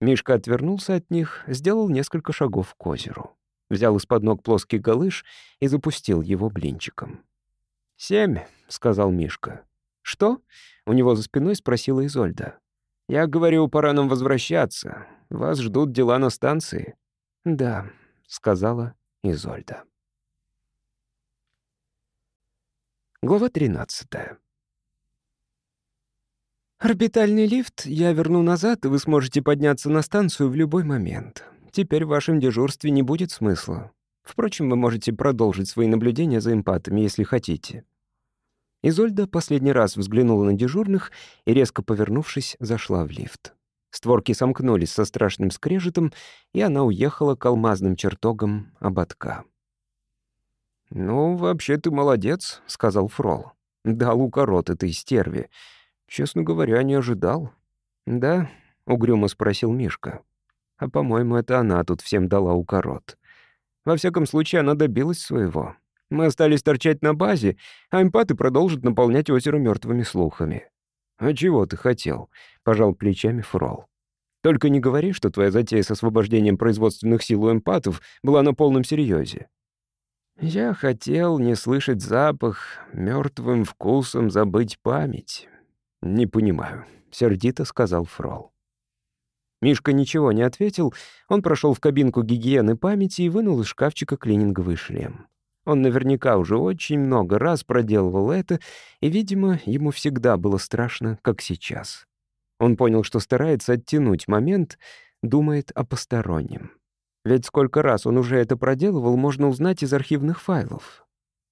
Мишка отвернулся от них, сделал несколько шагов к озеру. Взял из-под ног плоский галыш и запустил его блинчиком. «Семь», — сказал Мишка. «Что?» — у него за спиной спросила Изольда. «Я говорю, пора нам возвращаться. Вас ждут дела на станции». «Да», — сказала Изольда. Глава 13. «Орбитальный лифт я верну назад, и вы сможете подняться на станцию в любой момент. Теперь в вашем дежурстве не будет смысла. Впрочем, вы можете продолжить свои наблюдения за эмпатами, если хотите. Изольда последний раз взглянула на дежурных и, резко повернувшись, зашла в лифт. Створки сомкнулись со страшным скрежетом, и она уехала к алмазным чертогам ободка. «Ну, вообще ты молодец», — сказал Фрол. «Дал укорот этой стерве. Честно говоря, не ожидал». «Да?» — угрюмо спросил Мишка. «А, по-моему, это она тут всем дала укорот. Во всяком случае, она добилась своего. Мы остались торчать на базе, а эмпаты продолжат наполнять озеро мертвыми слухами. «А чего ты хотел?» — пожал плечами Фрол. «Только не говори, что твоя затея с освобождением производственных сил у эмпатов была на полном серьезе. «Я хотел не слышать запах, мертвым вкусом забыть память». «Не понимаю», — сердито сказал Фрол. Мишка ничего не ответил, он прошел в кабинку гигиены памяти и вынул из шкафчика клининговый шлем. Он наверняка уже очень много раз проделывал это, и, видимо, ему всегда было страшно, как сейчас. Он понял, что старается оттянуть момент, думает о постороннем. Ведь сколько раз он уже это проделывал, можно узнать из архивных файлов.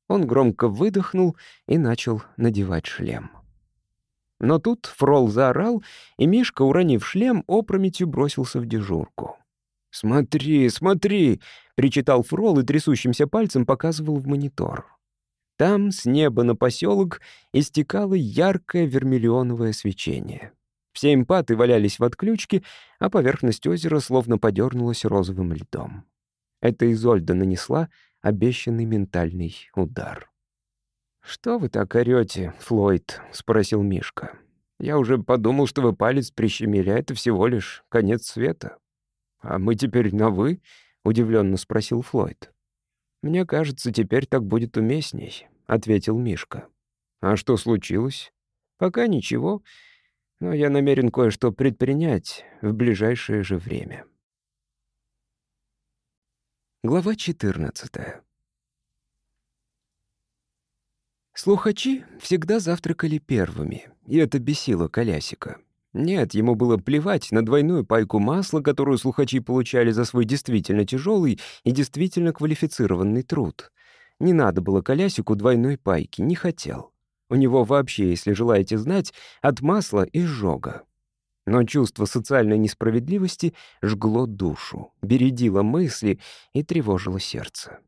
Он громко выдохнул и начал надевать шлем. Но тут Фрол заорал, и Мишка, уронив шлем, опрометью бросился в дежурку. «Смотри, смотри!» — причитал Фрол и трясущимся пальцем показывал в монитор. Там с неба на поселок истекало яркое вермиллионовое свечение. Все импаты валялись в отключке, а поверхность озера словно подернулась розовым льдом. Это Изольда нанесла обещанный ментальный удар. «Что вы так орёте, Флойд?» — спросил Мишка. «Я уже подумал, что вы палец прищемили, а это всего лишь конец света». «А мы теперь на «вы»?» — удивленно спросил Флойд. «Мне кажется, теперь так будет уместней», — ответил Мишка. «А что случилось?» «Пока ничего, но я намерен кое-что предпринять в ближайшее же время». Глава 14 Слухачи всегда завтракали первыми, и это бесило Колясика. Нет, ему было плевать на двойную пайку масла, которую слухачи получали за свой действительно тяжелый и действительно квалифицированный труд. Не надо было Колясику двойной пайки, не хотел. У него вообще, если желаете знать, от масла и сжога. Но чувство социальной несправедливости жгло душу, бередило мысли и тревожило сердце.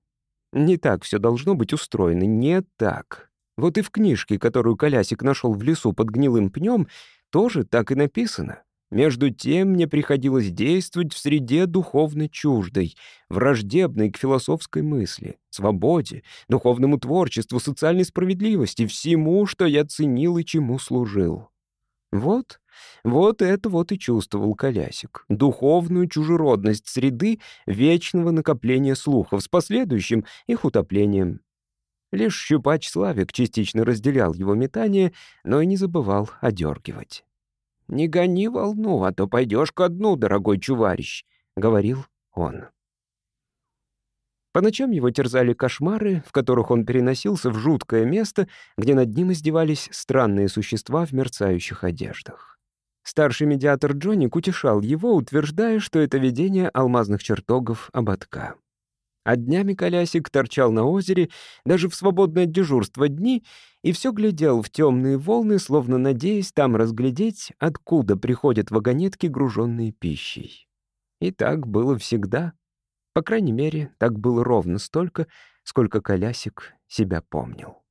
Не так все должно быть устроено, не так. Вот и в книжке, которую Колясик нашел в лесу под гнилым пнем, тоже так и написано. Между тем мне приходилось действовать в среде духовно чуждой, враждебной к философской мысли, свободе, духовному творчеству, социальной справедливости, всему, что я ценил и чему служил. Вот, вот это вот и чувствовал Колясик. Духовную чужеродность среды вечного накопления слухов с последующим их утоплением. Лишь щупач Славик частично разделял его метание, но и не забывал одергивать. «Не гони волну, а то пойдешь ко дну, дорогой чуварищ», — говорил он. По ночам его терзали кошмары, в которых он переносился в жуткое место, где над ним издевались странные существа в мерцающих одеждах. Старший медиатор Джоник утешал его, утверждая, что это видение алмазных чертогов ободка. А днями колясик торчал на озере, даже в свободное дежурство дни, и все глядел в темные волны, словно надеясь там разглядеть, откуда приходят вагонетки, груженные пищей. И так было всегда. По крайней мере, так было ровно столько, сколько колясик себя помнил.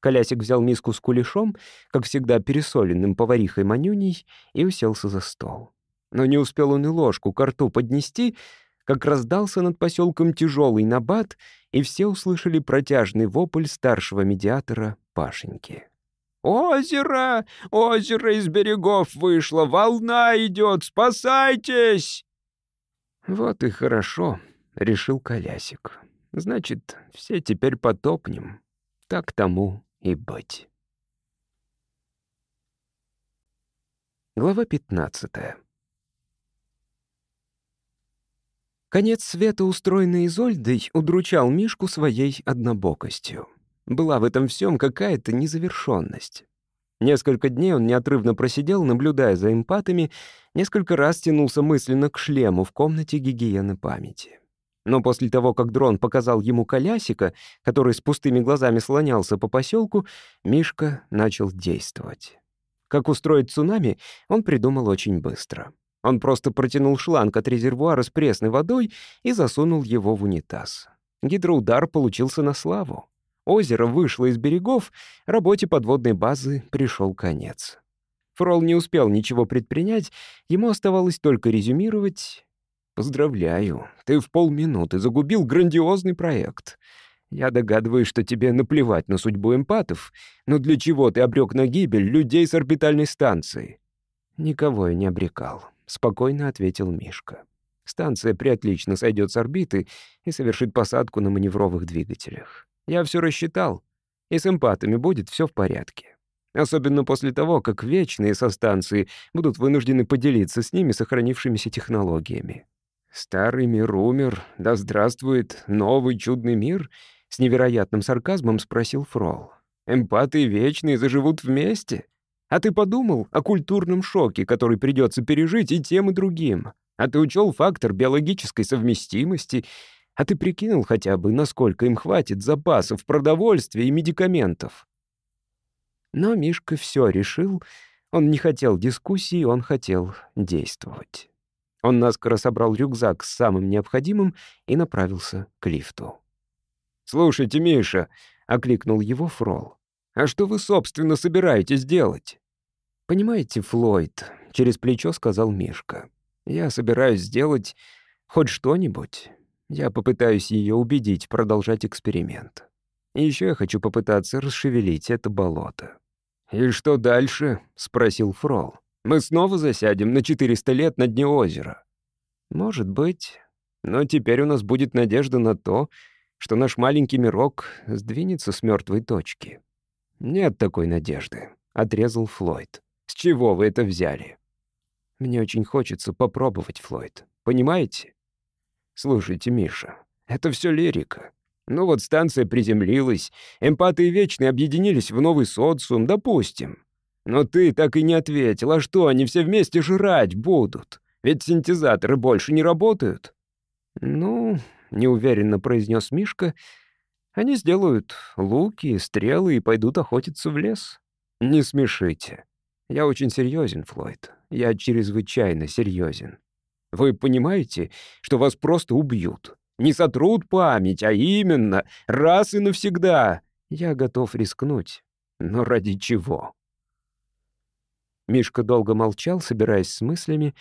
Колясик взял миску с кулешом, как всегда пересоленным поварихой Манюней, и уселся за стол. Но не успел он и ложку к рту поднести — как раздался над поселком тяжелый набат, и все услышали протяжный вопль старшего медиатора Пашеньки. «Озеро! Озеро из берегов вышло! Волна идет! Спасайтесь!» «Вот и хорошо», — решил Колясик. «Значит, все теперь потопнем. Так тому и быть». Глава пятнадцатая. Конец света, устроенный Изольдой, удручал Мишку своей однобокостью. Была в этом всем какая-то незавершенность. Несколько дней он неотрывно просидел, наблюдая за эмпатами, несколько раз тянулся мысленно к шлему в комнате гигиены памяти. Но после того, как дрон показал ему колясика, который с пустыми глазами слонялся по поселку, Мишка начал действовать. Как устроить цунами, он придумал очень быстро — он просто протянул шланг от резервуара с пресной водой и засунул его в унитаз. Гидроудар получился на славу. Озеро вышло из берегов, работе подводной базы пришел конец. Фрол не успел ничего предпринять, ему оставалось только резюмировать. «Поздравляю, ты в полминуты загубил грандиозный проект. Я догадываюсь, что тебе наплевать на судьбу эмпатов, но для чего ты обрек на гибель людей с орбитальной станции?» Никого я не обрекал. — спокойно ответил Мишка. «Станция приотлично сойдет с орбиты и совершит посадку на маневровых двигателях. Я все рассчитал, и с эмпатами будет все в порядке. Особенно после того, как вечные со станции будут вынуждены поделиться с ними сохранившимися технологиями. «Старый мир умер, да здравствует новый чудный мир?» — с невероятным сарказмом спросил Фрол. «Эмпаты вечные заживут вместе? А ты подумал о культурном шоке, который придется пережить и тем, и другим? А ты учел фактор биологической совместимости? А ты прикинул хотя бы, насколько им хватит запасов продовольствия и медикаментов?» Но Мишка все решил. Он не хотел дискуссии, он хотел действовать. Он наскоро собрал рюкзак с самым необходимым и направился к лифту. «Слушайте, Миша», — окликнул его Фрол, «а что вы, собственно, собираетесь делать?» «Понимаете, Флойд», — через плечо сказал Мишка, «я собираюсь сделать хоть что-нибудь. Я попытаюсь ее убедить продолжать эксперимент. И еще я хочу попытаться расшевелить это болото». «И что дальше?» — спросил Фрол. Мы снова засядем на 400 лет на дне озера. Может быть. Но теперь у нас будет надежда на то, что наш маленький мирок сдвинется с мертвой точки. Нет такой надежды, отрезал Флойд. С чего вы это взяли? Мне очень хочется попробовать, Флойд. Понимаете? Слушайте, Миша, это все лирика. Ну вот станция приземлилась, эмпаты и вечные объединились в новый социум, допустим. Но ты так и не ответил, а что, они все вместе жрать будут? Ведь синтезаторы больше не работают. Ну, неуверенно произнес Мишка, они сделают луки, стрелы и пойдут охотиться в лес. Не смешите. Я очень серьезен, Флойд. Я чрезвычайно серьезен. Вы понимаете, что вас просто убьют? Не сотрут память, а именно раз и навсегда. Я готов рискнуть. Но ради чего? Мишка долго молчал, собираясь с мыслями.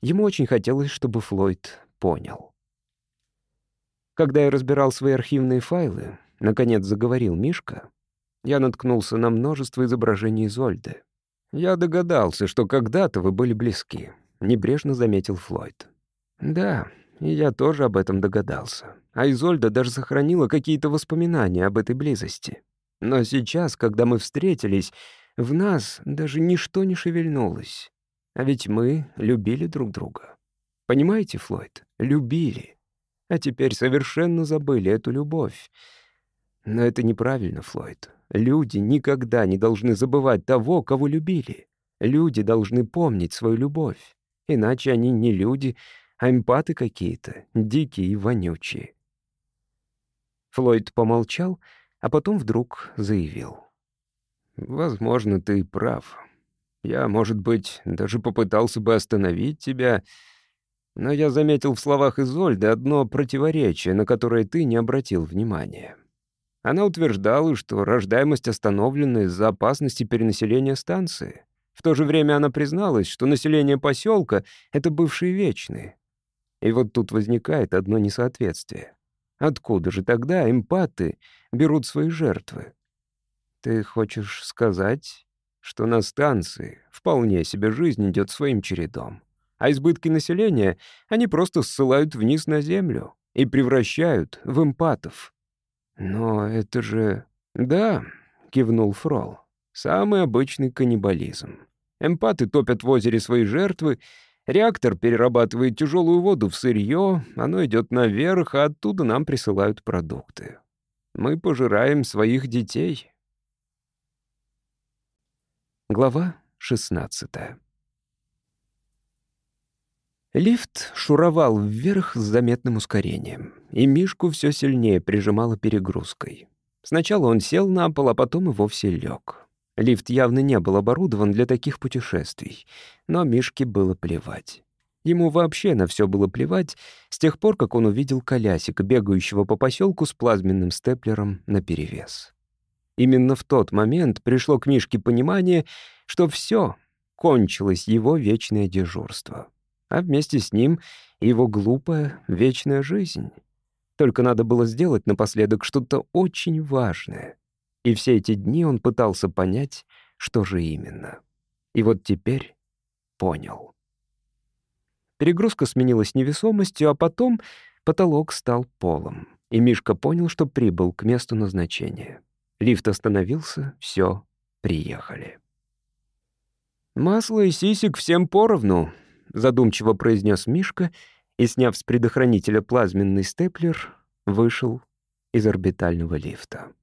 Ему очень хотелось, чтобы Флойд понял. Когда я разбирал свои архивные файлы, наконец заговорил Мишка, я наткнулся на множество изображений Изольды. Я догадался, что когда-то вы были близки, небрежно заметил Флойд. Да, и я тоже об этом догадался. А Изольда даже сохранила какие-то воспоминания об этой близости. Но сейчас, когда мы встретились, в нас даже ничто не шевельнулось. А ведь мы любили друг друга. Понимаете, Флойд? Любили. А теперь совершенно забыли эту любовь. Но это неправильно, Флойд. Люди никогда не должны забывать того, кого любили. Люди должны помнить свою любовь. Иначе они не люди, а эмпаты какие-то, дикие и вонючие. Флойд помолчал, а потом вдруг заявил. Возможно, ты прав. Я, может быть, даже попытался бы остановить тебя, но я заметил в словах Изольды одно противоречие, на которое ты не обратил внимания. Она утверждала, что рождаемость остановлена из-за опасности перенаселения станции. В то же время она призналась, что население поселка — это бывшие вечные. И вот тут возникает одно несоответствие. Откуда же тогда эмпаты берут свои жертвы? Ты хочешь сказать, что на станции вполне себе жизнь идет своим чередом, а избытки населения они просто ссылают вниз на землю и превращают в эмпатов? Но это же... Да, кивнул Фрол. Самый обычный каннибализм. Эмпаты топят в озере свои жертвы, реактор перерабатывает тяжелую воду в сырье, оно идет наверх, а оттуда нам присылают продукты. Мы пожираем своих детей, Глава 16 Лифт шуровал вверх с заметным ускорением, и Мишку все сильнее прижимало перегрузкой. Сначала он сел на пол, а потом и вовсе лег. Лифт явно не был оборудован для таких путешествий, но Мишке было плевать. Ему вообще на все было плевать с тех пор, как он увидел колясика, бегающего по поселку с плазменным степлером наперевес. Именно в тот момент пришло к Мишке понимание, что все кончилось его вечное дежурство, а вместе с ним его глупая вечная жизнь. Только надо было сделать напоследок что-то очень важное. И все эти дни он пытался понять, что же именно. И вот теперь понял. Перегрузка сменилась невесомостью, а потом потолок стал полом, и Мишка понял, что прибыл к месту назначения. Лифт остановился, все, приехали. «Масло и сисек всем поровну», — задумчиво произнес Мишка и, сняв с предохранителя плазменный степлер, вышел из орбитального лифта.